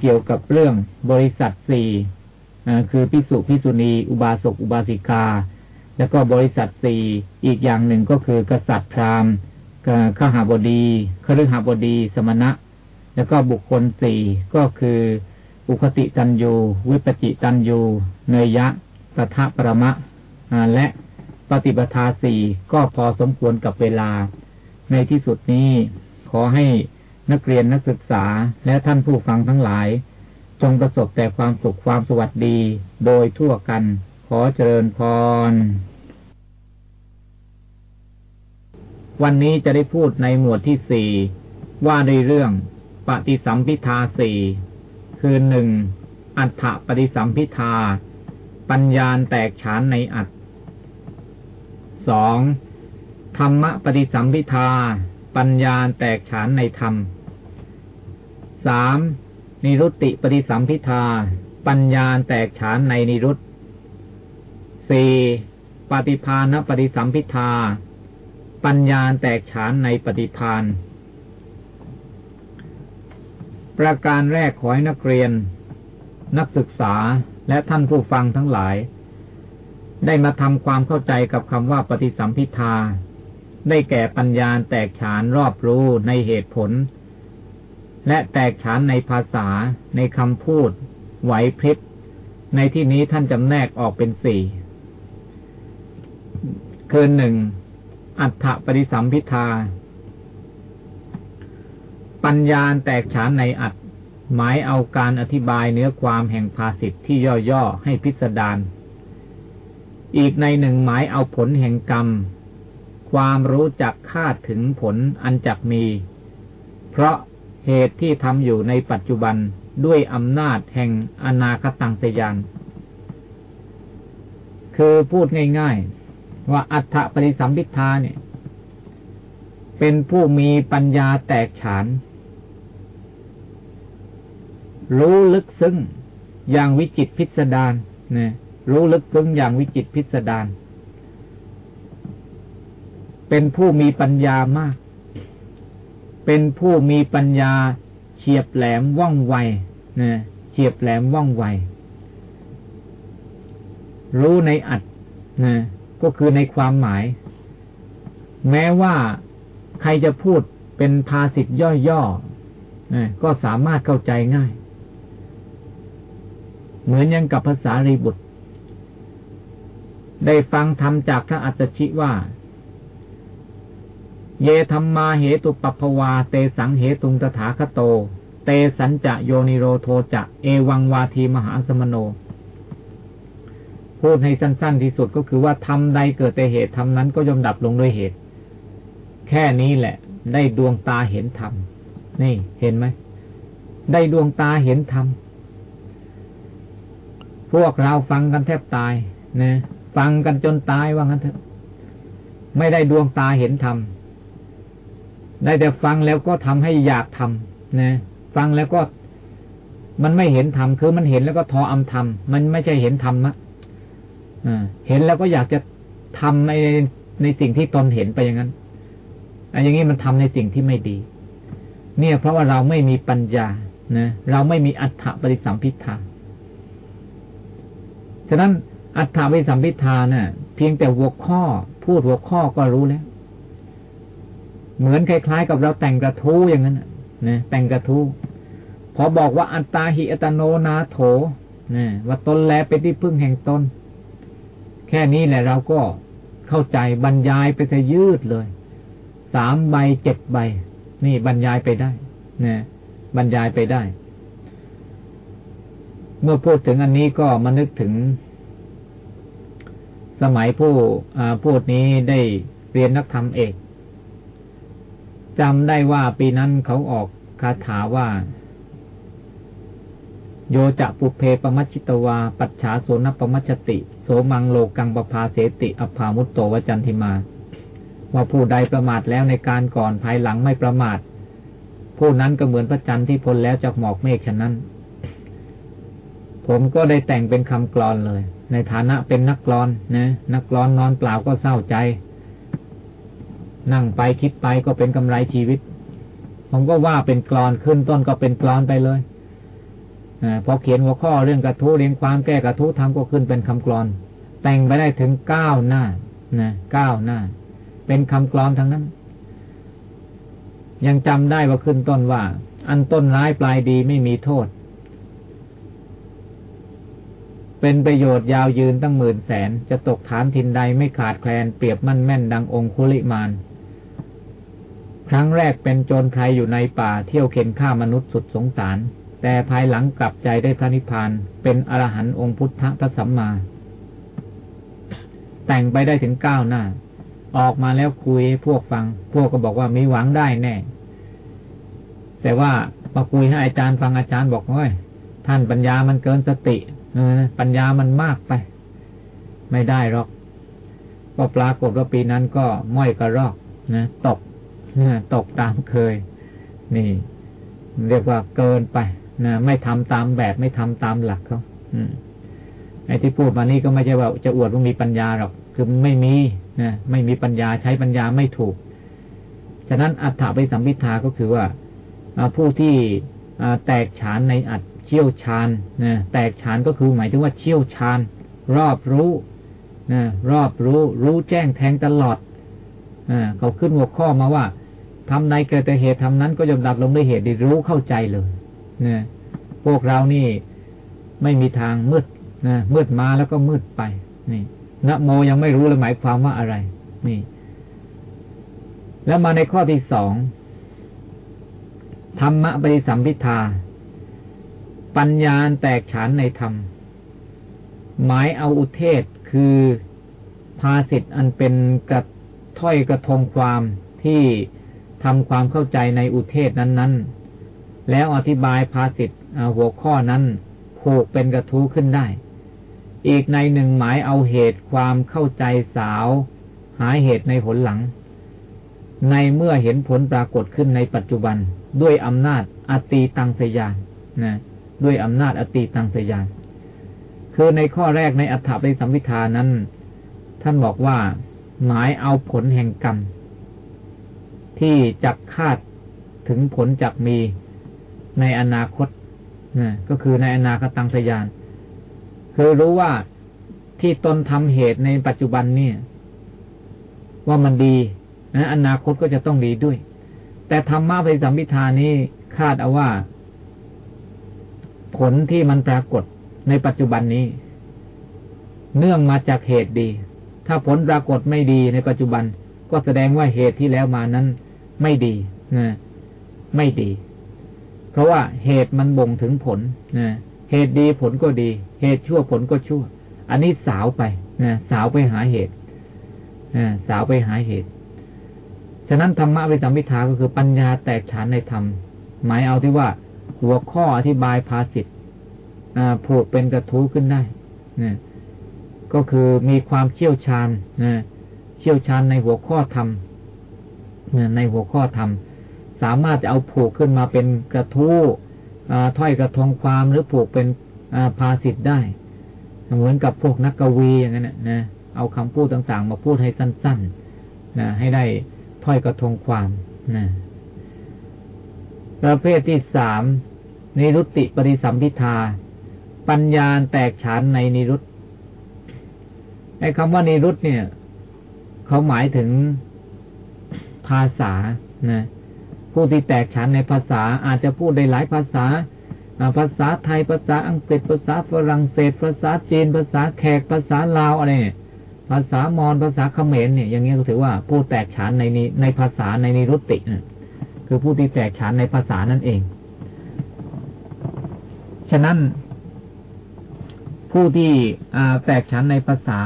Speaker 2: เกี่ยวกับเรื่องบริษัทสี่คือพิสุพิสุณี อุบาสกอุบาสิกา แล้วก็บริษัทสี่อีกอย่างหนึ่งก็คือกษัตริย์พราหมณ์ข้าหาบดีคฤหาบดี สมณะ แล้วก็บุคคลสี่ก็คืออุคติตันยูวิปจิตันยูเนยยะปะทะประมะและ ปฏิปทาสี่ก็พอสมควรกับเวลา ในที่สุดนี้ขอให้นักเรียนนักศึกษาและท่านผู้ฟังทั้งหลาย จงประสบแต่ความสุขความสวัสดี โดยทั่วกัน ขอเจริญพร วันนี้จะได้พูดในหมวดที่สี่ว่าในเรื่องปฏิสัมพิทาสี่คือหนึ่งอัฏฐปฏิสัมพิทา ปัญญาแตกฉานในอัต สองธรรมปฏิสัมพิทา ปัญญาแตกฉานในธรรมสามนิรุตติปฏิสัมพิทา ปัญญาแตกฉานในนิรุตสี่ปฏิพานปฏิสัมพิทา ปัญญาแตกฉานในปฏิพานประการแรกขอให้นักเรียน นักศึกษาและท่านผู้ฟังทั้งหลาย ได้มาทำความเข้าใจกับคำว่าปฏิสัมพิทา ได้แก่ปัญญาแตกฉานรอบรู้ในเหตุผล และแตกฉานในภาษา ในคำพูด ไหวพริบ ในที่นี้ท่านจำแนกออกเป็นสี่คือหนึ่ง อัฏฐปริสัมพิทา ปัญญาแตกฉานในอัตหมายเอาการอธิบายเนื้อความแห่งภาสิทธิที่ย่อๆให้พิสดาร อีกในหนึ่งหมายเอาผลแห่งกรรม ความรู้จักคาดถึงผลอันจักมี เพราะเหตุที่ทำอยู่ในปัจจุบันด้วยอำนาจแห่งอนาคตังสยานคือพูดง่ายๆ ว่าอัฏฐปริสัมพิทาเนี่ย เป็นผู้มีปัญญาแตกฉาน รู้ลึกซึ้งอย่างวิจิตพิสดารนะ รู้ลึกซึ้งอย่างวิจิตพิสดารเป็นผู้มีปัญญามาก เป็นผู้มีปัญญาเฉียบแหลมว่องไวนะเฉียบแหลมว่องไว รู้ในอัดนะก็คือในความหมาย แม้ว่าใครจะพูดเป็นภาษิตย่อๆก็สามารถเข้าใจง่าย เหมือนยังกับภาษารีบุตร ได้ฟังธรรมจากพระอัจฉริว่า เยธรรมมาเหตุปัปภวา เตสังเหตุงตถาคโต เตสัญจะโยนิโรโทจะ เอวังวาทีมหาสมโน พูดให้สั้น ๆ ที่สุดก็คือว่าทำใดเกิดแต่เหตุทำนั้นก็ย่อมดับลงด้วยเหตุ แค่นี้แหละ ได้ดวงตาเห็นธรรม นี่เห็นไหม ได้ดวงตาเห็นธรรม พวกเราฟังกันแทบตายนะ ฟังกันจนตายว่างั้นเถอะ ไม่ได้ดวงตาเห็นธรรมได้แต่ฟังแล้วก็ทำให้อยากทำนะฟังแล้วก็มันไม่เห็นธรรมคือมันเห็นแล้วก็ทออำธรรมมันไม่ใช่เห็นธรรมะเห็นแล้วก็อยากจะทำในในสิ่งที่ตนเห็นไปอย่างนั้นอันอย่างนี้มันทำในสิ่งที่ไม่ดี เนี่ยเพราะว่าเราไม่มีปัญญานะเราไม่มีอัฏฐปริสัมพิทาฉะนั้น อัฏฐปริสัมพิทาเนะ่ะ เพียงแต่หัวข้อ พูดหัวข้อก็รู้แล้ว เหมือนคล้ายๆ กับเราแต่งกระทู้อย่างนั้นนะแต่งกระทู้พอบอกว่าอัตตาหิอัตโนนาโถนะว่าตนแลเป็นที่พึ่งแห่งตนแค่นี้แหละเราก็เข้าใจบรรยายไปจะยืดเลยสามใบเจ็ดใบ นี่บรรยายไปได้นะบรรยายไปได้ เมื่อพูดถึงอันนี้ก็มานึกถึง สมัยผู้พูดนี้ได้เรียนนักธรรมเอกจำได้ว่าปีนั้นเขาออกคาถาว่า โยจะปุเพปมัชชิตวา ปัจฉาโสนปมัชติ โสมังโลกังปภาเสติ อภามุตโตวจันทิมา ว่าผู้ใดประมาทแล้วในการก่อนภายหลังไม่ประมาท ผู้นั้นก็เหมือนพระจันทร์ที่พ้นแล้วจากหมอกเมฆฉะนั้น ผมก็ได้แต่งเป็นคำกลอนเลย ในฐานะเป็นนักกลอนนะ นักกลอนนอนเปล่าก็เศร้าใจ นั่งไปคิดไปก็เป็นกำไรชีวิต ผมก็ว่าเป็นกลอนขึ้นต้นก็เป็นกลอนไปเลยอพอเขียนหัวข้อเรื่องกระทู้เรียงความแก้กระทู้ทำก็ขึ้นเป็นคำกลอน แต่งไปได้ถึงเก้าหน้านะเก้าหน้า เป็นคำกลอนทั้งนั้น ยังจำได้ว่าขึ้นต้นว่า อันต้นร้ายปลายดีไม่มีโทษ เป็นประโยชน์ยาวยืนตั้งหมื่นแสน จะตกฐานทินใดไม่ขาดแคลนเปรียบมั่นแม่นดังองคุลิมาน ครั้งแรกเป็นโจรใครอยู่ในป่าเที่ยวเข็นฆ่ามนุษย์สุดสงสาร แต่ภายหลังกลับใจได้พระนิพพาน เป็นอรหันต์องค์พุทธพระสัมมา แต่งไปได้ถึงเก้าหน้า ออกมาแล้วคุยพวกฟัง พวกก็บอกว่ามีหวังได้แน่ แต่ว่ามาคุยให้อาจารย์ฟังอาจารย์บอกว่าท่านปัญญามันเกินสติ ปัญญามันมากไป ไม่ได้หรอก ก็ปรากฏว่าปีนั้นก็ม้อยกระรอกนะตกตกตามเคย นี่ เรียกว่าเกินไปนะไม่ทำตามแบบไม่ทำตามหลักเขาไอ้ที่พูดมานี่ก็ไม่ใช่ว่าจะอวดว่ามีปัญญาหรอก คือไม่มีนะไม่มีปัญญาใช้ปัญญาไม่ถูก ฉะนั้นอัฏฐไปสัมพิทาก็คือว่าผู้ที่แตกฉานในอัด เชี่ยวชาญนะแตกฉานก็คือหมายถึงว่าเชี่ยวชาญ รอบรู้นะรอบรู้ รู้แจ้งแทงตลอดอเขาขึ้นหัวข้อมาว่าทำในเกิดแต่เหตุทำนั้นก็ยอมดับลงด้วยเหตุดีรู้เข้าใจเลยนะพวกเรานี่ไม่มีทางมืดนะมืดมาแล้วก็มืดไป นี่นะโมยังไม่รู้เลยหมายความว่าอะไร นี่ แล้วมาในข้อที่สองธรรมะปฏิสัมพิทา ปัญญาแตกฉานในธรรม หมายเอาอุเทศคือภาสิทธ์อันเป็นกระถ้อยกระทงความที่ทำความเข้าใจในอุเทศนั้น ๆ แล้วอธิบายภาสิทธ์หัวข้อนั้นผูกเป็นกระทู้ขึ้นได้ อีกในหนึ่งหมายเอาเหตุความเข้าใจสาว หาเหตุในผลหลัง ในเมื่อเห็นผลปรากฏขึ้นในปัจจุบันด้วยอำนาจอตีตังสยานนะ ด้วยอำนาจอติตังสยานคือในข้อแรกในอัฏฐปริสัมพิธานั้น ท่านบอกว่า หมายเอาผลแห่งกรรม ที่จักคาดถึงผลจักมีในอนาคตนะก็คือในอนาคตังสยาน คือรู้ว่าที่ตนทำเหตุในปัจจุบันเนี่ย ว่ามันดีนะอนาคตก็จะต้องดีด้วย แต่ธรรมะไปสัมพิธานี้คาดเอาว่า ผลที่มันปรากฏในปัจจุบันนี้ เนื่องมาจากเหตุดี ถ้าผลปรากฏไม่ดีในปัจจุบัน ก็แสดงว่าเหตุที่แล้วมานั้น ไม่ดีนะไม่ดี เพราะว่าเหตุมันบ่งถึงผลนะเหตุดีผลก็ดี เหตุชั่วผลก็ชั่ว อันนี้สาวไปนะสาวไปหาเหตุสาวไปหาเหตุ ฉะนั้นธรรมะวิสัมพิทาก็คือปัญญาแตกฉานในธรรม หมายเอาที่ว่า หัวข้ออธิบายภาสิทธ์ผูกเป็นกระทู้ขึ้นได้นะก็คือมีความเชี่ยวชาญนะเชี่ยวชาญในหัวข้อธรรมในหัวข้อธรรม สามารถจะเอาผูกขึ้นมาเป็นกระทู้ถ้อยกระทงความหรือผูกเป็นภาสิทธ์ได้ เหมือนกับพวกนักกวีอย่างนั้นนะเอาคำพูดต่างๆ มาพูดให้สั้นๆนะให้ได้ถ้อยกระทงความนะประเภทที่สาม นิรุตติปริสัมพิทา ปัญญาแตกฉานในนิรุตไอ้คำว่านิรุตเนี่ย เขาหมายถึงภาษานะผู้ที่แตกฉานในภาษาอาจจะพูดได้หลายภาษา ภาษาไทยภาษาอังกฤษภาษาฝรั่งเศส ภาษาจีน ภาษาแขกภาษาลาวอะไรเนี่ยภาษามอญภาษาเขมรเนี่ย อย่างเงี้ยก็ถือว่าผู้แตกฉานในในภาษาในนิรุตติคือผู้ที่แตกฉานในภาษานั่นเอง ฉะนั้น ผู้ที่แตกฉานในภาษา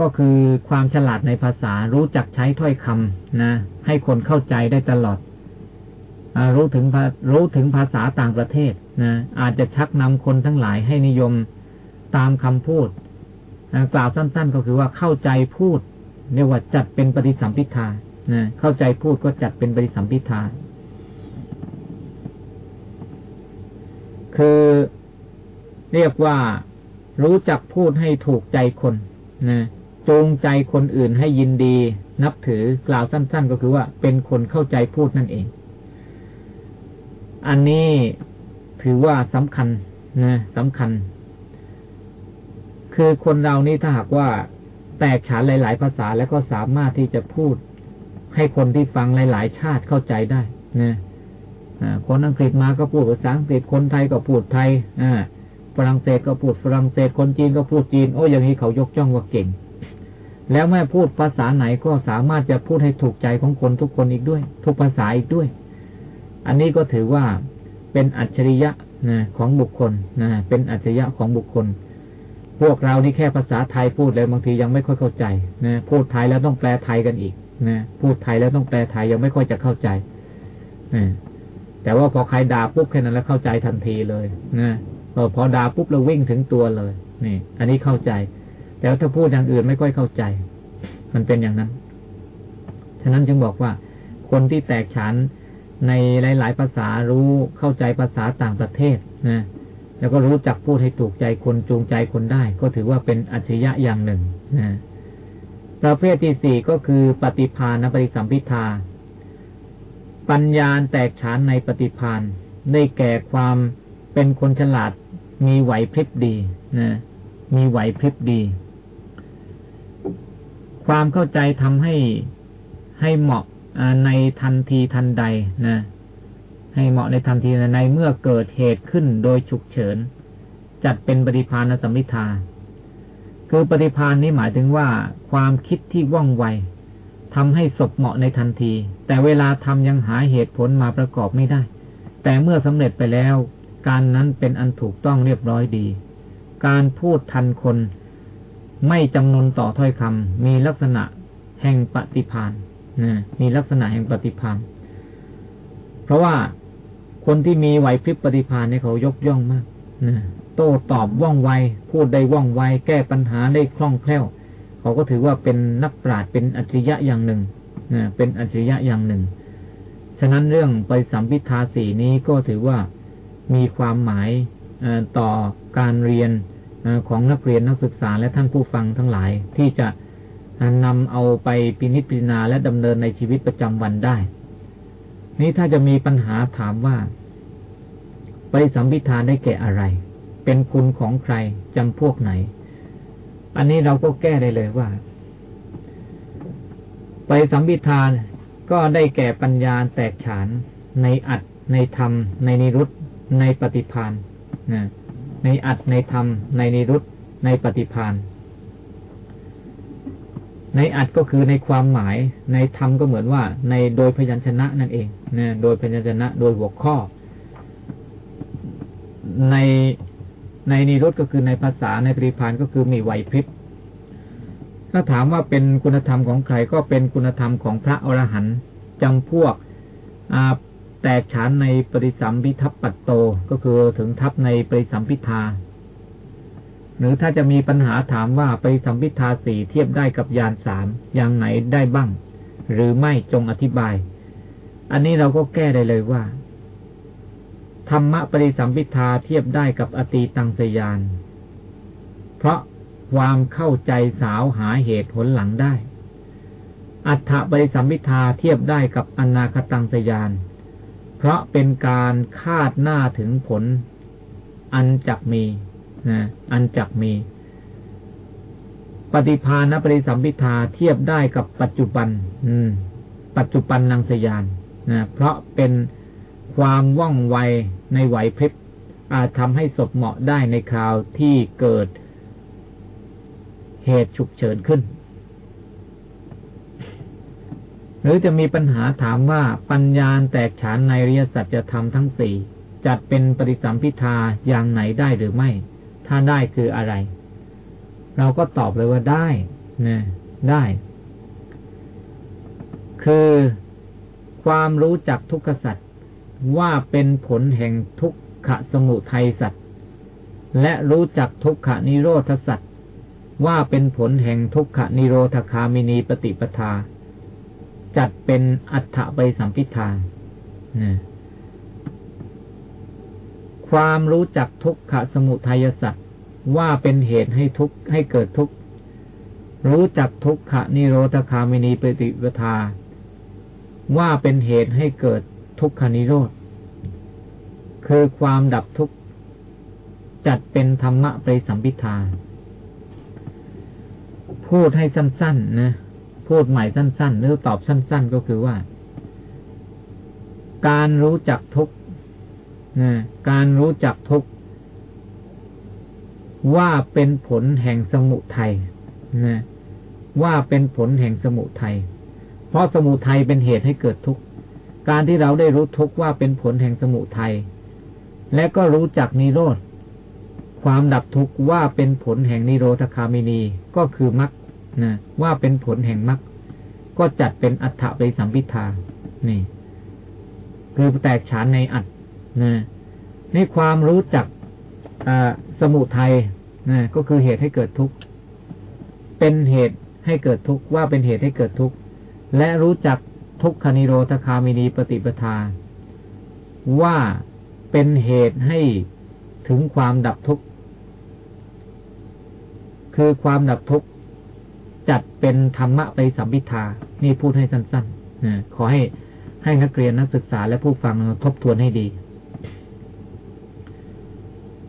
Speaker 2: ก็คือความฉลาดในภาษารู้จักใช้ถ้อยคำนะ ให้คนเข้าใจได้ตลอดอรู้ถึงรู้ถึงภาษาต่างประเทศนะอาจจะชักนำคนทั้งหลายให้นิยมตามคำพูดกล่าวสั้น ๆ ก็คือว่าเข้าใจพูดเรียกว่าจัดเป็นปฏิสัมพิทานะเข้าใจพูดก็จัดเป็นปฏิสัมพิทา คือเรียกว่ารู้จักพูดให้ถูกใจคนนะจูงใจคนอื่นให้ยินดี นับถือกล่าวสั้น ๆ ก็คือว่าเป็นคนเข้าใจพูดนั่นเอง อันนี้ถือว่าสำคัญนะสำคัญ คือคนเรานี่ถ้าหากว่าแตกฉานหลาย ๆ ภาษาแล้วก็สามารถที่จะพูดให้คนที่ฟังหลาย ๆ ชาติเข้าใจได้นะ คนอังกฤษมาก็พูดภาษาอังกฤษคนไทยก็พูดไทยอฝรั่งเศสก็พูดฝรั่งเศสคนจีนก็พูดจีน โอ้อย่างนี้เขายกย่องว่าเก่ง แล้วแม่พูดภาษาไหนก็สามารถจะพูดให้ถูกใจของคนทุกคนอีกด้วย ทุกภาษาอีกด้วย อันนี้ก็ถือว่าเป็นอัจฉริยะนะของบุคคลนะเป็นอัจฉริยะของบุคคล พวกเรานี่แค่ภาษาไทยพูดเลยบางทียังไม่ค่อยเข้าใจนะพูดไทยแล้วต้องแปลไทยกันอีกนะพูดไทยแล้วต้องแปลไทยยังไม่ค่อยจะเข้าใจนะ แต่ว่าพอใครด่าปุ๊บแค่นั้นแล้วเข้าใจทันทีเลยนะพอด่าปุ๊บเราวิ่งถึงตัวเลย นี่ อันนี้เข้าใจ แต่ถ้าพูดอย่างอื่นไม่ค่อยเข้าใจ มันเป็นอย่างนั้น ฉะนั้นจึงบอกว่า คนที่แตกฉานในหลาย ๆ ภาษารู้เข้าใจภาษาต่างประเทศนะแล้วก็รู้จักพูดให้ถูกใจคนจูงใจคนได้ ก็ถือว่าเป็นอัจฉริยะอย่างหนึ่งนะประเภทที่สี่ก็คือปฏิพานปฏิสัมพิทา ปัญญาแตกฉานในปฏิพานได้แก่ความเป็นคนฉลาด มีไหวพริบดีนะมีไหวพริบดี ความเข้าใจทำให้ให้เหมาะในทันทีทันใดนะให้เหมาะในทันทีในเมื่อเกิดเหตุขึ้นโดยฉุกเฉิน จัดเป็นปฏิพานสัมมิทาคือปฏิพานนี้หมายถึงว่า ความคิดที่ว่องไวทำให้ศพเหมาะในทันที แต่เวลาทำยังหาเหตุผลมาประกอบไม่ได้ แต่เมื่อสำเร็จไปแล้ว การนั้นเป็นอันถูกต้องเรียบร้อยดี การพูดทันคน ไม่จำนนต่อถ้อยคำมีลักษณะแห่งปฏิพานนะมีลักษณะแห่งปฏิพานเพราะว่าคนที่มีไหวพริบปฏิภาณเนี่ยเขายกย่องมากนะโต้ตอบว่องไว พูดได้ว่องไว แก้ปัญหาได้คล่องแคล่ว เขาก็ถือว่าเป็นนักปราชญ์เป็นอัจฉริยะอย่างหนึ่ง เป็นอัจฉริยะอย่างหนึ่ง ฉะนั้นเรื่องไปสัมพิทาสีนี้ก็ถือว่ามีความหมายต่อการเรียนของนักเรียนนักศึกษาและท่านผู้ฟังทั้งหลายที่จะนำเอาไปพินิจพิจารณาและดำเนินในชีวิตประจำวันได้ นี้ถ้าจะมีปัญหาถามว่าปริสัมพิทานได้แก่อะไร เป็นคุณของใครจำพวกไหน อันนี้เราก็แก้ได้เลยว่า ไปสัมพิทานก็ได้แก่ปัญญาแตกฉานในอัดในธรรม ในนิรุตในปฏิพานนะในอัดในธรรม ในนิรุตในปฏิพานในอัดก็คือในความหมายในธรรมก็เหมือนว่า ในโดยพยัญชนะนั่นเองนะโดยพยัญชนะโดยหัวข้อ ในในนิรุตก็คือในภาษาในปริพานก็คือมีไหวพริบ ถ้าถามว่าเป็นคุณธรรมของใครก็เป็นคุณธรรมของพระอรหันต์จำพวกแตกฉานในปริสัมพิทัพปัตโตก็คือถึงทัพในปริสัมพิทา หรือถ้าจะมีปัญหาถามว่าปริสัมพิทาสี่เทียบได้กับยานสามอย่างไหนได้บ้าง หรือไม่จงอธิบาย อันนี้เราก็แก้ได้เลยว่าธรรมะปริสัมพิทาเทียบได้กับอตีตังสยาน เพราะ ความเข้าใจสาวหาเหตุผลหลังได้ อัฏฐบริสัมพิทาเทียบได้กับอนาคตังสยาน เพราะเป็นการคาดหน้าถึงผล อันจักมีนะอันจักมี ปฏิภาณปริสัมพิทาเทียบได้กับปัจจุบัน อืม ปัจจุบันนังสยานนะเพราะเป็นความว่องไวในไหวพริบอาจทำให้ศพเหมาะได้ในคราวที่เกิด เหตุฉุกเฉินขึ้น หรือจะมีปัญหาถามว่าปัญญาแตกฉานในริยสัจธรรมทั้งสี่จัดเป็นปริสัมพิทาอย่างไหนได้หรือไม่ ถ้าได้คืออะไร เราก็ตอบเลยว่าได้นะได้คือความรู้จักทุกขสัตว์ว่าเป็นผลแห่งทุกขสมุทัยสัตว์และรู้จักทุกขนิโรธสัตว์ ว่าเป็นผลแห่งทุกขนิโรธคามินีปฏิปทา จัดเป็นอัฏฐไปสัมพิทาความรู้จักทุกขสมุทัยสัตว์ว่าเป็นเหตุให้ทุกให้เกิดทุกรู้จักทุกขนิโรธคามินีปฏิปทา ว่าเป็นเหตุให้เกิดทุกขนิโรธคือความดับทุกข์จัดเป็นธรรมะไปสัมพิทา พูดให้สั้นๆนะพูดใหม่สั้นๆหรือตอบสั้น ๆ ก็คือว่า การรู้จักทุกนะการรู้จักทุกว่าเป็นผลแห่งสมุทัยนะว่าเป็นผลแห่งสมุทัยเพราะสมุทัยเป็นเหตุให้เกิดทุกข์การที่เราได้รู้ทุกข์ว่าเป็นผลแห่งสมุทัยและก็รู้จักนิโรธความดับทุกข์ว่าเป็นผลแห่งนิโรธคามินีก็คือมรรค นะว่าเป็นผลแห่งมรรคก็จัดเป็นอัฏฐไปสัมพิทานี่ คือแตกฉานในอัตนะในความรู้จักสมุทัยนะก็คือเหตุให้เกิดทุกข์เป็นเหตุให้เกิดทุกข์ว่าเป็นเหตุให้เกิดทุกข์และรู้จักทุกขนิโรธคามินีปฏิปทา ว่าเป็นเหตุให้ถึงความดับทุกข์คือความดับทุกข์ จัดเป็นธรรมะไปสัมพิทานี่พูดให้สั้นๆนะขอให้ให้นักเรียนนักศึกษาและผู้ฟังทบทวนให้ดี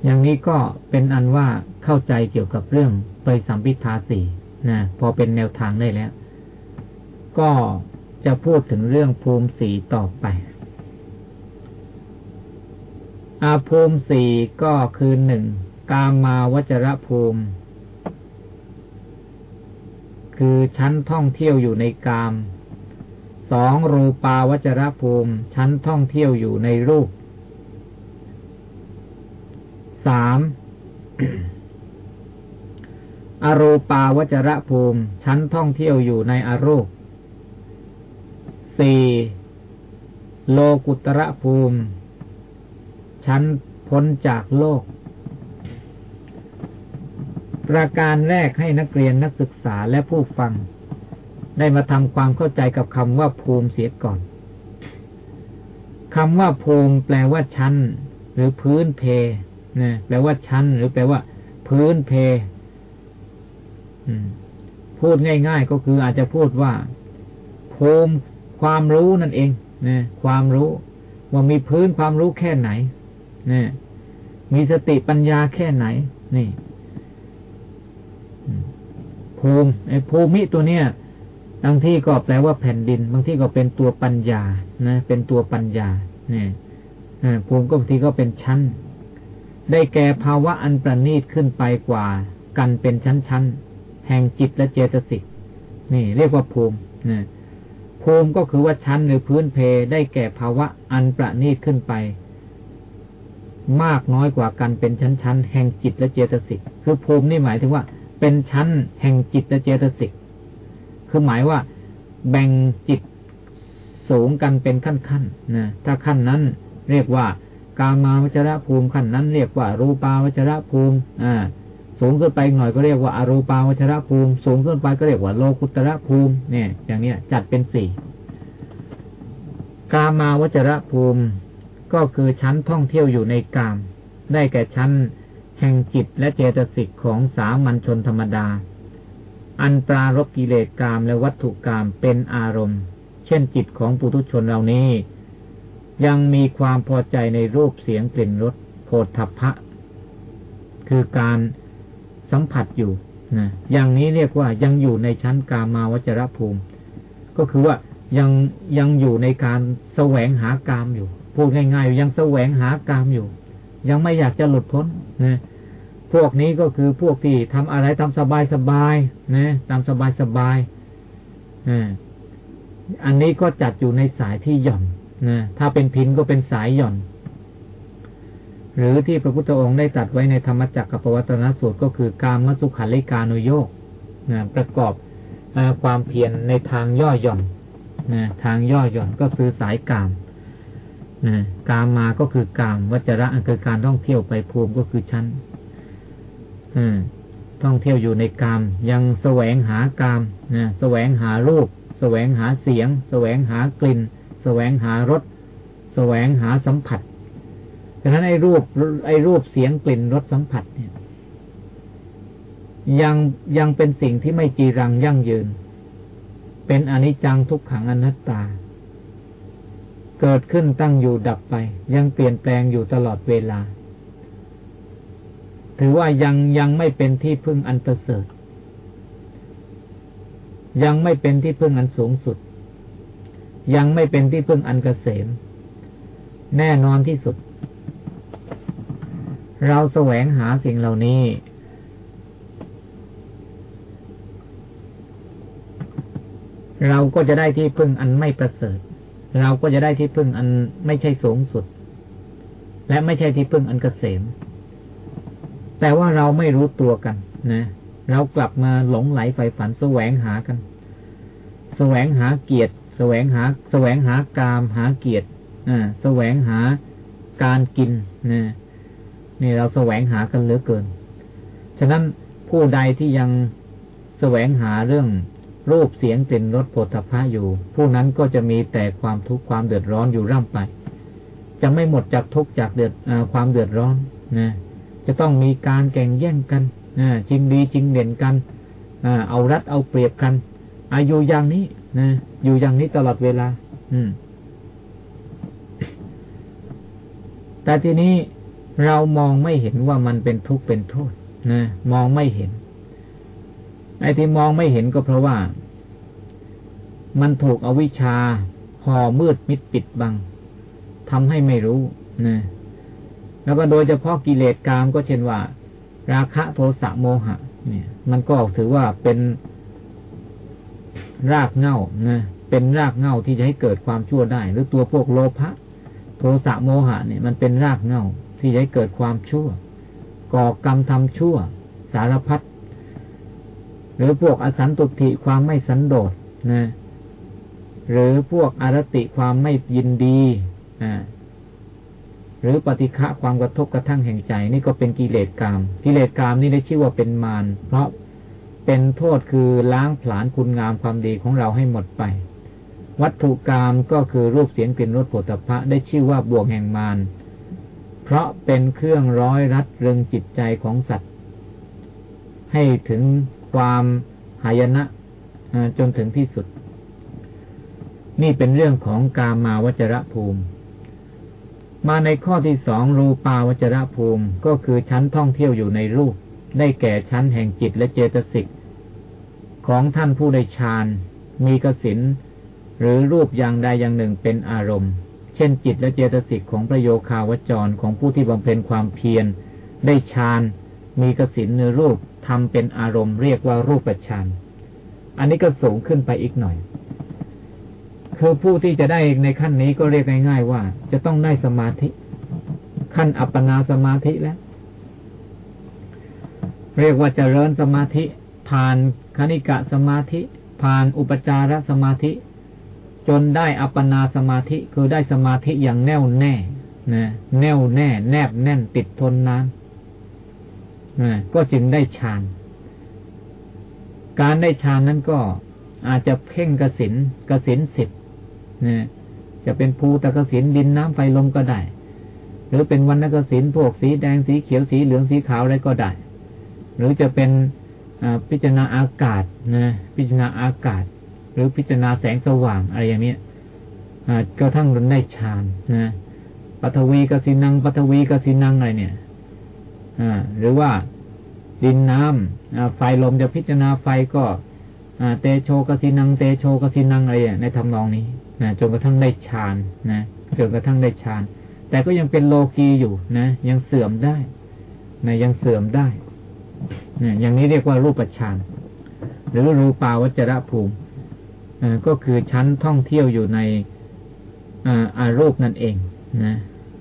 Speaker 2: อย่างนี้ก็เป็นอันว่าเข้าใจเกี่ยวกับเรื่องไปสัมพิทาสี่นะพอเป็นแนวทางได้แล้ว ก็จะพูดถึงเรื่องภูมิสีต่อไป อาภูมิสีก็คือหนึ่งกามาวจรภูมิ คือชั้นท่องเที่ยวอยู่ในกามสองรูปาวจรภูมิ ชั้นท่องเที่ยวอยู่ในรูปสามอรูปาวจรภูมิ ชั้นท่องเที่ยวอยู่ในอรูปสี่โลกุตระภูมิ ชั้นพ้นจากโลก ประการแรกให้นักเรียนนักศึกษาและผู้ฟัง ได้มาทำความเข้าใจกับคำว่าภูมิเสียก่อนคำว่าภูมิแปลว่าชั้น หรือพื้นเพนะแปลว่าชั้น หรือแปลว่า พื้นเพพูดง่าย ๆ ก็คืออาจจะพูดว่าภูมิความรู้นั่นเองนะความรู้ว่ามีพื้นความรู้แค่ไหนนะมีสติปัญญาแค่ไหน นี่ ภูมิไอ้ภูมิตัวเนี้ยบางที่ก็แปลว่าแผ่นดิน บางที่ก็เป็นตัวปัญญานะ เป็นตัวปัญญาเนี่ยภูมิก็บางทีก็เป็นชั้น ได้แก่ภาวะอันประณีตขึ้นไปกว่า กันเป็นชั้นๆแห่งจิตและเจตสิกนี่ เรียกว่าภูมินะภูมิก็คือว่าชั้นหรือพื้นเพได้แก่ภาวะอันประณีตขึ้นไป มากน้อยกว่ากันเป็นชั้นๆแห่งจิตและเจตสิกคือภูมินี่หมายถึงว่า เป็นชั้นแห่งจิตเจตสิก คือหมายว่าแบ่งจิตสูงกันเป็นขั้นๆนะถ้าขั้นนั้นเรียกว่ากามาวจระภูมิขั้นนั้น เรียกว่า รูปาวจระภูมิ อ่า สูงขึ้นไปหน่อยก็เรียกว่าอารูปาวจระภูมิ สูงขึ้นไปก็เรียกว่าโลกุตระภูมิ เนี่ย อย่างเนี้ยจัดเป็นสี่กามาวจระภูมิ ก็คือชั้นท่องเที่ยวอยู่ในกาม ได้แก่ชั้น แห่งจิตและเจตสิกของสามัญชนธรรมดา อันตรารบกิเลสกามและวัตถุกามเป็นอารมณ์ เช่นจิตของปุถุชนเหล่านี้ ยังมีความพอใจในรูปเสียงกลิ่นรสโผฏฐัพพะ คือการสัมผัสอยู่นะอย่างนี้เรียกว่ายังอยู่ในชั้นกามาวจรภูมิ ก็คือว่ายังยังอยู่ในการแสวงหากามอยู่พูดง่ายๆยังแสวงหากามอยู่ ยังไม่อยากจะหลุดพ้นนะ พวกนี้ก็คือพวกที่ทำอะไรทำสบายสบายนะตามสบายสบายอันนี้ก็จัดอยู่ในสายที่หย่อนนะถ้าเป็นพินก็เป็นสายหย่อน หรือที่พระพุทธองค์ได้ตัดไว้ในธรรมจักรกับปวัตนสูตรก็คือการมสุขันลิกานุโยกนะประกอบอความเพียรในทางย่อหย่อนนะทางย่อหย่อนก็คือสายกามนะกามมาก็คือกามวัจระคือการท่องเที่ยวไปภูมิก็คือชั้น ท่องเที่ยวอยู่ในกาม ยังแสวงหากามนะแสวงหารูป แสวงหาเสียง แสวงหากลิ่น แสวงหารส แสวงหาสัมผัสฉะนั้นไอ้รูปไอ้รูปเสียงกลิ่นรสสัมผัสเนี่ย ยังยังเป็นสิ่งที่ไม่จีรังยั่งยืน เป็นอนิจจังทุกขังอนัตตา เกิดขึ้นตั้งอยู่ดับไป ยังเปลี่ยนแปลงอยู่ตลอดเวลา ถือว่ายังยังไม่เป็นที่พึ่งอันประเสริฐ ยังไม่เป็นที่พึ่งอันสูงสุด ยังไม่เป็นที่พึ่งอันเกษม แน่นอนที่สุด เราแสวงหาสิ่งเหล่านี้ เราก็จะได้ที่พึ่งอันไม่ประเสริฐ เราก็จะได้ที่พึ่งอันไม่ใช่สูงสุด และไม่ใช่ที่พึ่งอันเกษม แต่ว่าเราไม่รู้ตัวกันนะเรากลับมาหลงไหลไฟฝันแสวงหากัน แสวงหาเกียรติ แสวงหา แสวงหากามหาเกียรติอ่าแสวงหาการกินนะนี่เราแสวงหากันเหลือเกิน ฉะนั้นผู้ใดที่ยังแสวงหาเรื่องรูปเสียงกลิ่นรสโผฏฐัพพะอยู่ ผู้นั้นก็จะมีแต่ความทุกข์ความเดือดร้อนอยู่ร่ำไป จะไม่หมดจากทุกข์จากเดือดความเดือดร้อนนะ จะต้องมีการแข่งแย่งกันจริงดีจริงเด่นกันเอารัดเอาเปรียบกันอายุอย่างนี้นะอยู่อย่างนี้ตลอดเวลา อืม แต่ทีนี้เรามองไม่เห็นว่ามันเป็นทุกข์เป็นโทษนะมองไม่เห็น ไอ้ที่มองไม่เห็นก็เพราะว่า มันถูกอวิชชาห่อมืดมิดปิดบังทำให้ไม่รู้นะ แล้วก็โดยเฉพาะกิเลสกามก็เช่นว่า ราคะโทสะโมหะ เนี่ย มันก็ถือว่าเป็นรากเง่านะเป็นรากเง่าที่จะให้เกิดความชั่วได้ หรือตัวพวกโลภะโทสะโมหะเนี่ยมันเป็นรากเง่าที่จะให้เกิดความชั่ว ก่อกรรมทำชั่ว สารพัดหรือพวกอสันตุติความไม่สันโดษนะหรือพวกอารติความไม่ยินดีอ่า หรือปฏิฆะความกระทบกระทั่งแห่งใจนี่ก็เป็นกิเลสกรรมกิเลสกรรมนี่ได้ชื่อว่าเป็นมารเพราะเป็นโทษคือล้างผลาญคุณงามความดีของเราให้หมดไป วัตถุกรรมก็คือรูปเสียงกลิ่นรสผลิตภัณฑ์ได้ชื่อว่าบวกแห่งมารเพราะเป็นเครื่องร้อยรัดเรึงจิตใจของสัตว์ ให้ถึงความหายนะจนถึงที่สุด นี่เป็นเรื่องของกามาวจระภูมิ มาในข้อที่สองรูปาวจระภูมิก็คือชั้นท่องเที่ยวอยู่ในรูป ได้แก่ชั้นแห่งจิตและเจตสิกของท่านผู้ได้ฌานมีกสินหรือรูปอย่างใดอย่างหนึ่งเป็นอารมณ์ เช่นจิตและเจตสิกของประโยคาวจรของผู้ที่บำเพ็ญความเพียร ได้ฌานมีกสินในรูปทำเป็นอารมณ์เรียกว่ารูปฌานอันนี้ก็สูงขึ้นไปอีกหน่อย คือผู้ที่จะได้ในขั้นนี้ก็เรียกง่ายๆว่า จะต้องได้สมาธิ ขั้นอัปปนาสมาธิแล้ว เรียกว่าจเจริญสมาธิ ผ่านคณิกะสมาธิ ผ่านอุปจารสมาธิ จนได้อัปปนาสมาธิ คือได้สมาธิอย่างแน่วแน่นะแน่วแน่ แนบแน่นติดทนนานนะก็จึงได้ฌาน การได้ฌานนั้นก็อาจจะเพ่งกสินกสินสิบ นะจะเป็นภูตะกสินดินน้ำไฟลมก็ได้ หรือเป็นวันนกสินพวกสีแดงสีเขียวสีเหลืองสีขาวอะไรก็ได้ หรือจะเป็นพิจารณาอากาศนะพิจารณาอากาศ หรือพิจารณาแสงสว่างอะไรอย่างนี้ก็ทั้งรุนได้ฌานนะปัทวีกสินังปัทวีกสินังอะไรเนี่ยหรือว่าดินน้ำไฟลมจะพิจารณาไฟก็เตโชกสินัง เตโชกสินังอะไรในทำนองนี้ นะจนกระทั่งได้ฌานนะจนกระทั่งได้ฌาน แต่ก็ยังเป็นโลกีอยู่นะ ยังเสื่อมได้นะยังเสื่อมได้นะอย่างนี้เรียกว่ารูปฌานหรือรูปาวัจระภูมิก็คือชั้นท่องเที่ยวอยู่ในอารูปนั่นเองนะ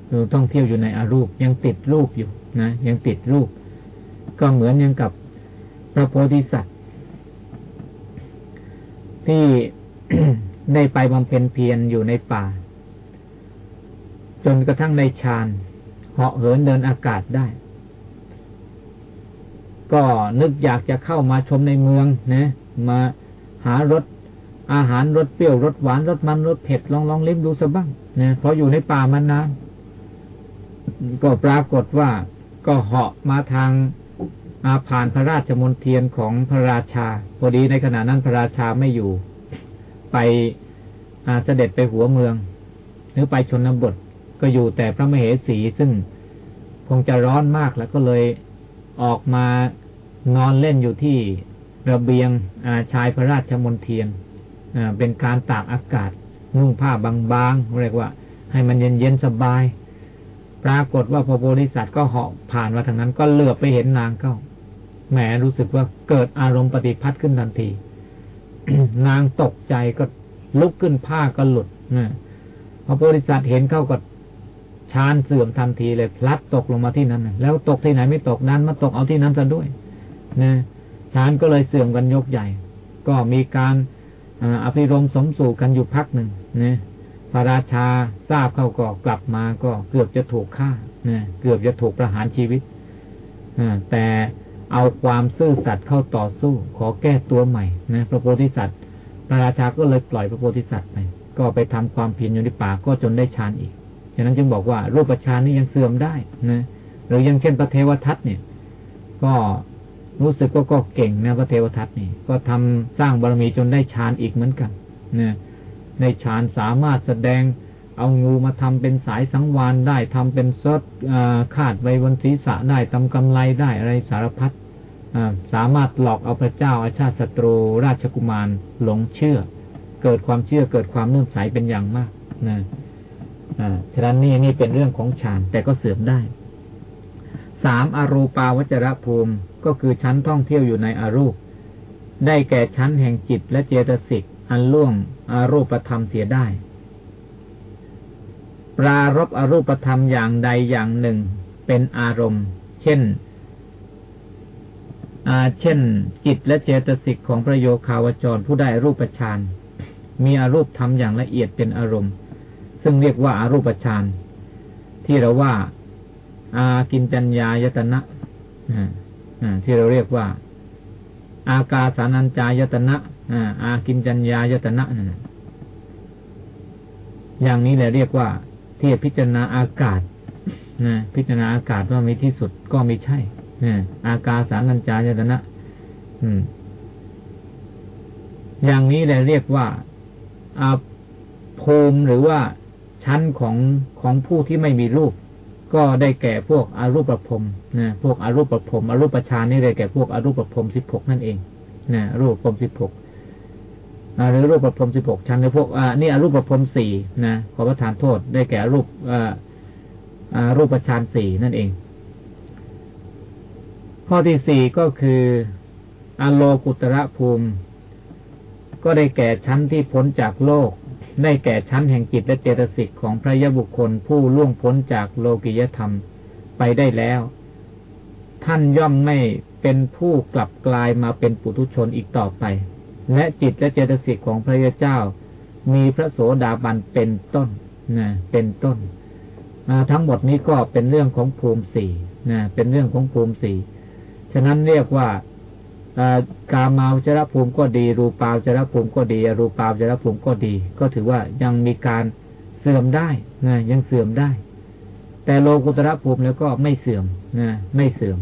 Speaker 2: คือท่องเที่ยวอยู่ในอารูป ยังติดรูปอยู่นะยังติดรูป ก็เหมือนอย่างกับพระโพธิสัตว์ ที่ ได้ไปบำเพ็ญเพียรอยู่ในป่า จนกระทั่งได้ฌานเหาะเหินเดินอากาศได้ ก็นึกอยากจะเข้ามาชมในเมืองนะมาหารสอาหารรสเปรี้ยวรสหวานรสมันรสเผ็ดลองลองลิ้มดูสักบ้างนะเพราะอยู่ในป่ามานานก็ปรากฏว่าก็เหาะมาทางอาผ่านพระราชมนเทียนของพระราชา พอดีในขณะนั้นพระราชาไม่อยู่ ไปเสด็จไปหัวเมือง หรือไปชนบทก็อยู่แต่พระมเหสีซึ่งคงจะร้อนมากแล้วก็เลยออกมานอนเล่นอยู่ที่ระเบียงชายพระราชมนเทียนเป็นการตากอากาศนุ่งผ้าบางๆเรียกว่า ให้มันเย็นๆสบาย ปรากฏว่าพระโพธิสัตว์ก็เหาะผ่านมาทางนั้นก็เลือบไปเห็นนางเข้าแหมรู้สึกว่าเกิดอารมณ์ปฏิพัทธ์ขึ้นทันที นางตกใจก็ลุกขึ้นผ้าก็หลุดนะพอริษัทเห็นเข้าก็ชานเสื่อมทันทีเลยพลัดตกลงมาที่นั้นแล้วตกที่ไหนไม่ตกนั้นมาตกเอาที่นั้นซะด้วยนะชานก็เลยเสื่อมกันยกใหญ่ ก็มีการอภิรมสมสู่กันอยู่พักหนึ่งนะพระราชาทราบเข้าก็กลับมาก็เกือบจะถูกฆ่านะเกือบจะถูกประหารชีวิตแต่ เอาความซื่อสัตย์เข้าต่อสู้ ขอแก้ตัวใหม่นะพระโพธิสัตว์พระราชาก็เลยปล่อยพระโพธิสัตว์ไปก็ไปทำความเพียรอยู่ในป่าก็จนได้ฌานอีก ฉะนั้นจึงบอกว่ารูปฌานนี้ยังเสื่อมได้นะ หรือยังเช่นพระเทวทัตเนี่ย ก็รู้สึกว่าก็เก่งนะพระเทวทัตนี่ ก็ทำสร้างบารมีจนได้ฌานอีกเหมือนกันนะในฌานสามารถแสดงเอางูมาทำเป็นสายสังวานได้ทำเป็นซดคาดไว้บนศีรษะได้ทำกำไรได้อะไรสารพัด สามารถหลอกเอาพระเจ้าอาชาติศัตรู ราชกุมารหลงเชื่อ เกิดความเชื่อเกิดความเนื่อมใสเป็นอย่างมากนะอ่าฉะนั้นนี่นี่เป็นเรื่องของฌานแต่ก็เสื่อมได้สามอารูปาวจรภูมิก็คือชั้นท่องเที่ยวอยู่ในอารูป ได้แก่ชั้นแห่งจิตและเจตสิก อันล่วงอารูปธรรมเสียได้ ปรารบอรูปธรรมอย่างใดอย่างหนึ่ง เป็นอารมณ์ เช่น เช่น จิตและเจตสิกของประโยคาวจรผู้ได้รูปฌานมีอารูปธรรมอย่างละเอียดเป็นอารมณ์ ซึ่งเรียกว่าอารูปฌานที่เราว่า อากินจัญญายตนะที่เราเรียกว่า อากาสานัญจายตนะอากินจัญญายตนะอย่างนี้แหละเรียกว่า ที่พิจารณาอากาศนะพิจารณาอากาศว่ามีที่สุดก็ไม่ใช่ อากาสารัญจายตนะอืมอย่างนี้เลยเรียกว่าอาภูมิหรือว่าชั้นของของผู้ที่ไม่มีรูป ก็ได้แก่พวกอารูปประพรมนะพวกอารูปประพรมอารูปประชานนี่ได้แก่พวกอารูปประพรมสิบหกนั่นเองนะรูปประพรมสิบหกหรือรูปประพรมสิบหกชั้นหรือพวกอ่านี่อารูปประพรมสี่นะขอประทานโทษ ได้แก่รูปอ่ารูปประชานสี่นั่นเอง ข้อที่สี่ก็คืออโลกุตระภูมิ ก็ได้แก่ชั้นที่พ้นจากโลก ได้แก่ชั้นแห่งจิตและเจตสิกของพระยบุคคลผู้ล่วงพ้นจากโลกิยธรรมไปได้แล้ว ท่านย่อมไม่เป็นผู้กลับกลายมาเป็นปุถุชนอีกต่อไป และจิตและเจตสิกของพระยาเจ้า มีพระโสดาบันเป็นต้นนะเป็นต้นทั้งหมดนี้ก็เป็นเรื่องของภูมิสี่นะเป็นเรื่องของภูมิสี่ ฉะนั้นเรียกว่ากามาวจรภูมิก็ดี รูปาวจรภูมิก็ดี รูปาวจรภูมิก็ดี ก็ถือว่ายังมีการเสื่อมได้นะยังเสื่อมได้ แต่โลกุตระภูมิแล้วก็ไม่เสื่อมนะไม่เสื่อม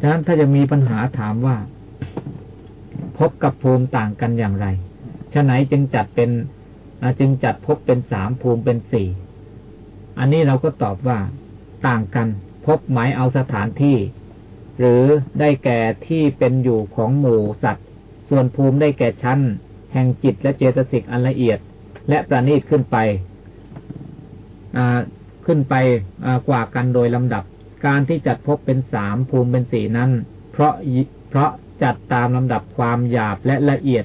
Speaker 2: ฉะนั้นถ้าจะมีปัญหาถามว่า พบกับภูมิต่างกันอย่างไรฉะไหนจึงจัดเป็นจึงจัดพบเป็นสามภูมิเป็นสี่อันนี้เราก็ตอบว่าต่างกัน พบหมายเอาสถานที่ หรือได้แก่ที่เป็นอยู่ของหมู่สัตว์ ส่วนภูมิได้แก่ชั้น แห่งจิตและเจตสิกอันละเอียด และประณีตขึ้นไปขึ้นไปกว่ากันโดยลำดับ การที่จัดพบเป็นสามภูมิเป็นสี่นั้น เพราะเพราะจัดตามลำดับความหยาบและละเอียด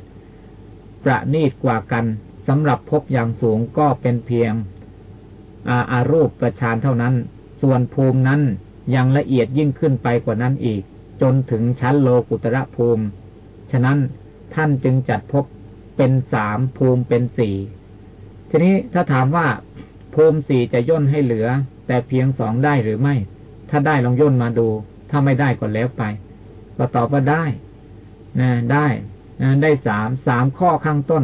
Speaker 2: ประณีตกว่ากันสำหรับพบอย่างสูงก็เป็นเพียงอาอารูปประชานเท่านั้น ส่วนภูมินั้น ยังละเอียดยิ่งขึ้นไปกว่านั้นอีก จนถึงชั้นโลกุตระภูมิ ฉะนั้นท่านจึงจัดพบเป็นสามภูมิเป็นสี่ทีนี้ถ้าถามว่าภูมิสี่จะย่นให้เหลือ แต่เพียงสองได้หรือไม่ ถ้าได้ลองย่นมาดู ถ้าไม่ได้ก็แล้วไปก็ตอบว่าได้นะได้นะได้สามสามข้อข้างต้น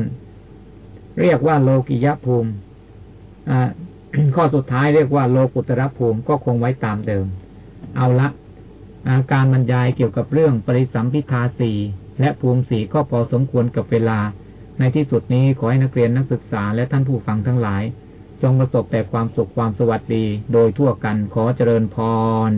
Speaker 2: เรียกว่าโลกิยภูมิ อ่าข้อสุดท้ายเรียกว่าโลกุตระภูมิก็คงไว้ตามเดิม เอาละาการบรรยายเกี่ยวกับเรื่องปริสัมพิทาสีและภูมิสีก็พอสมควรกับเวลา ในที่สุดนี้ขอให้นักเรียนนักศึกษาและท่านผู้ฟังทั้งหลาย จงประสบแต่ความสุขความสวัสดี โดยทั่วกันขอเจริญพร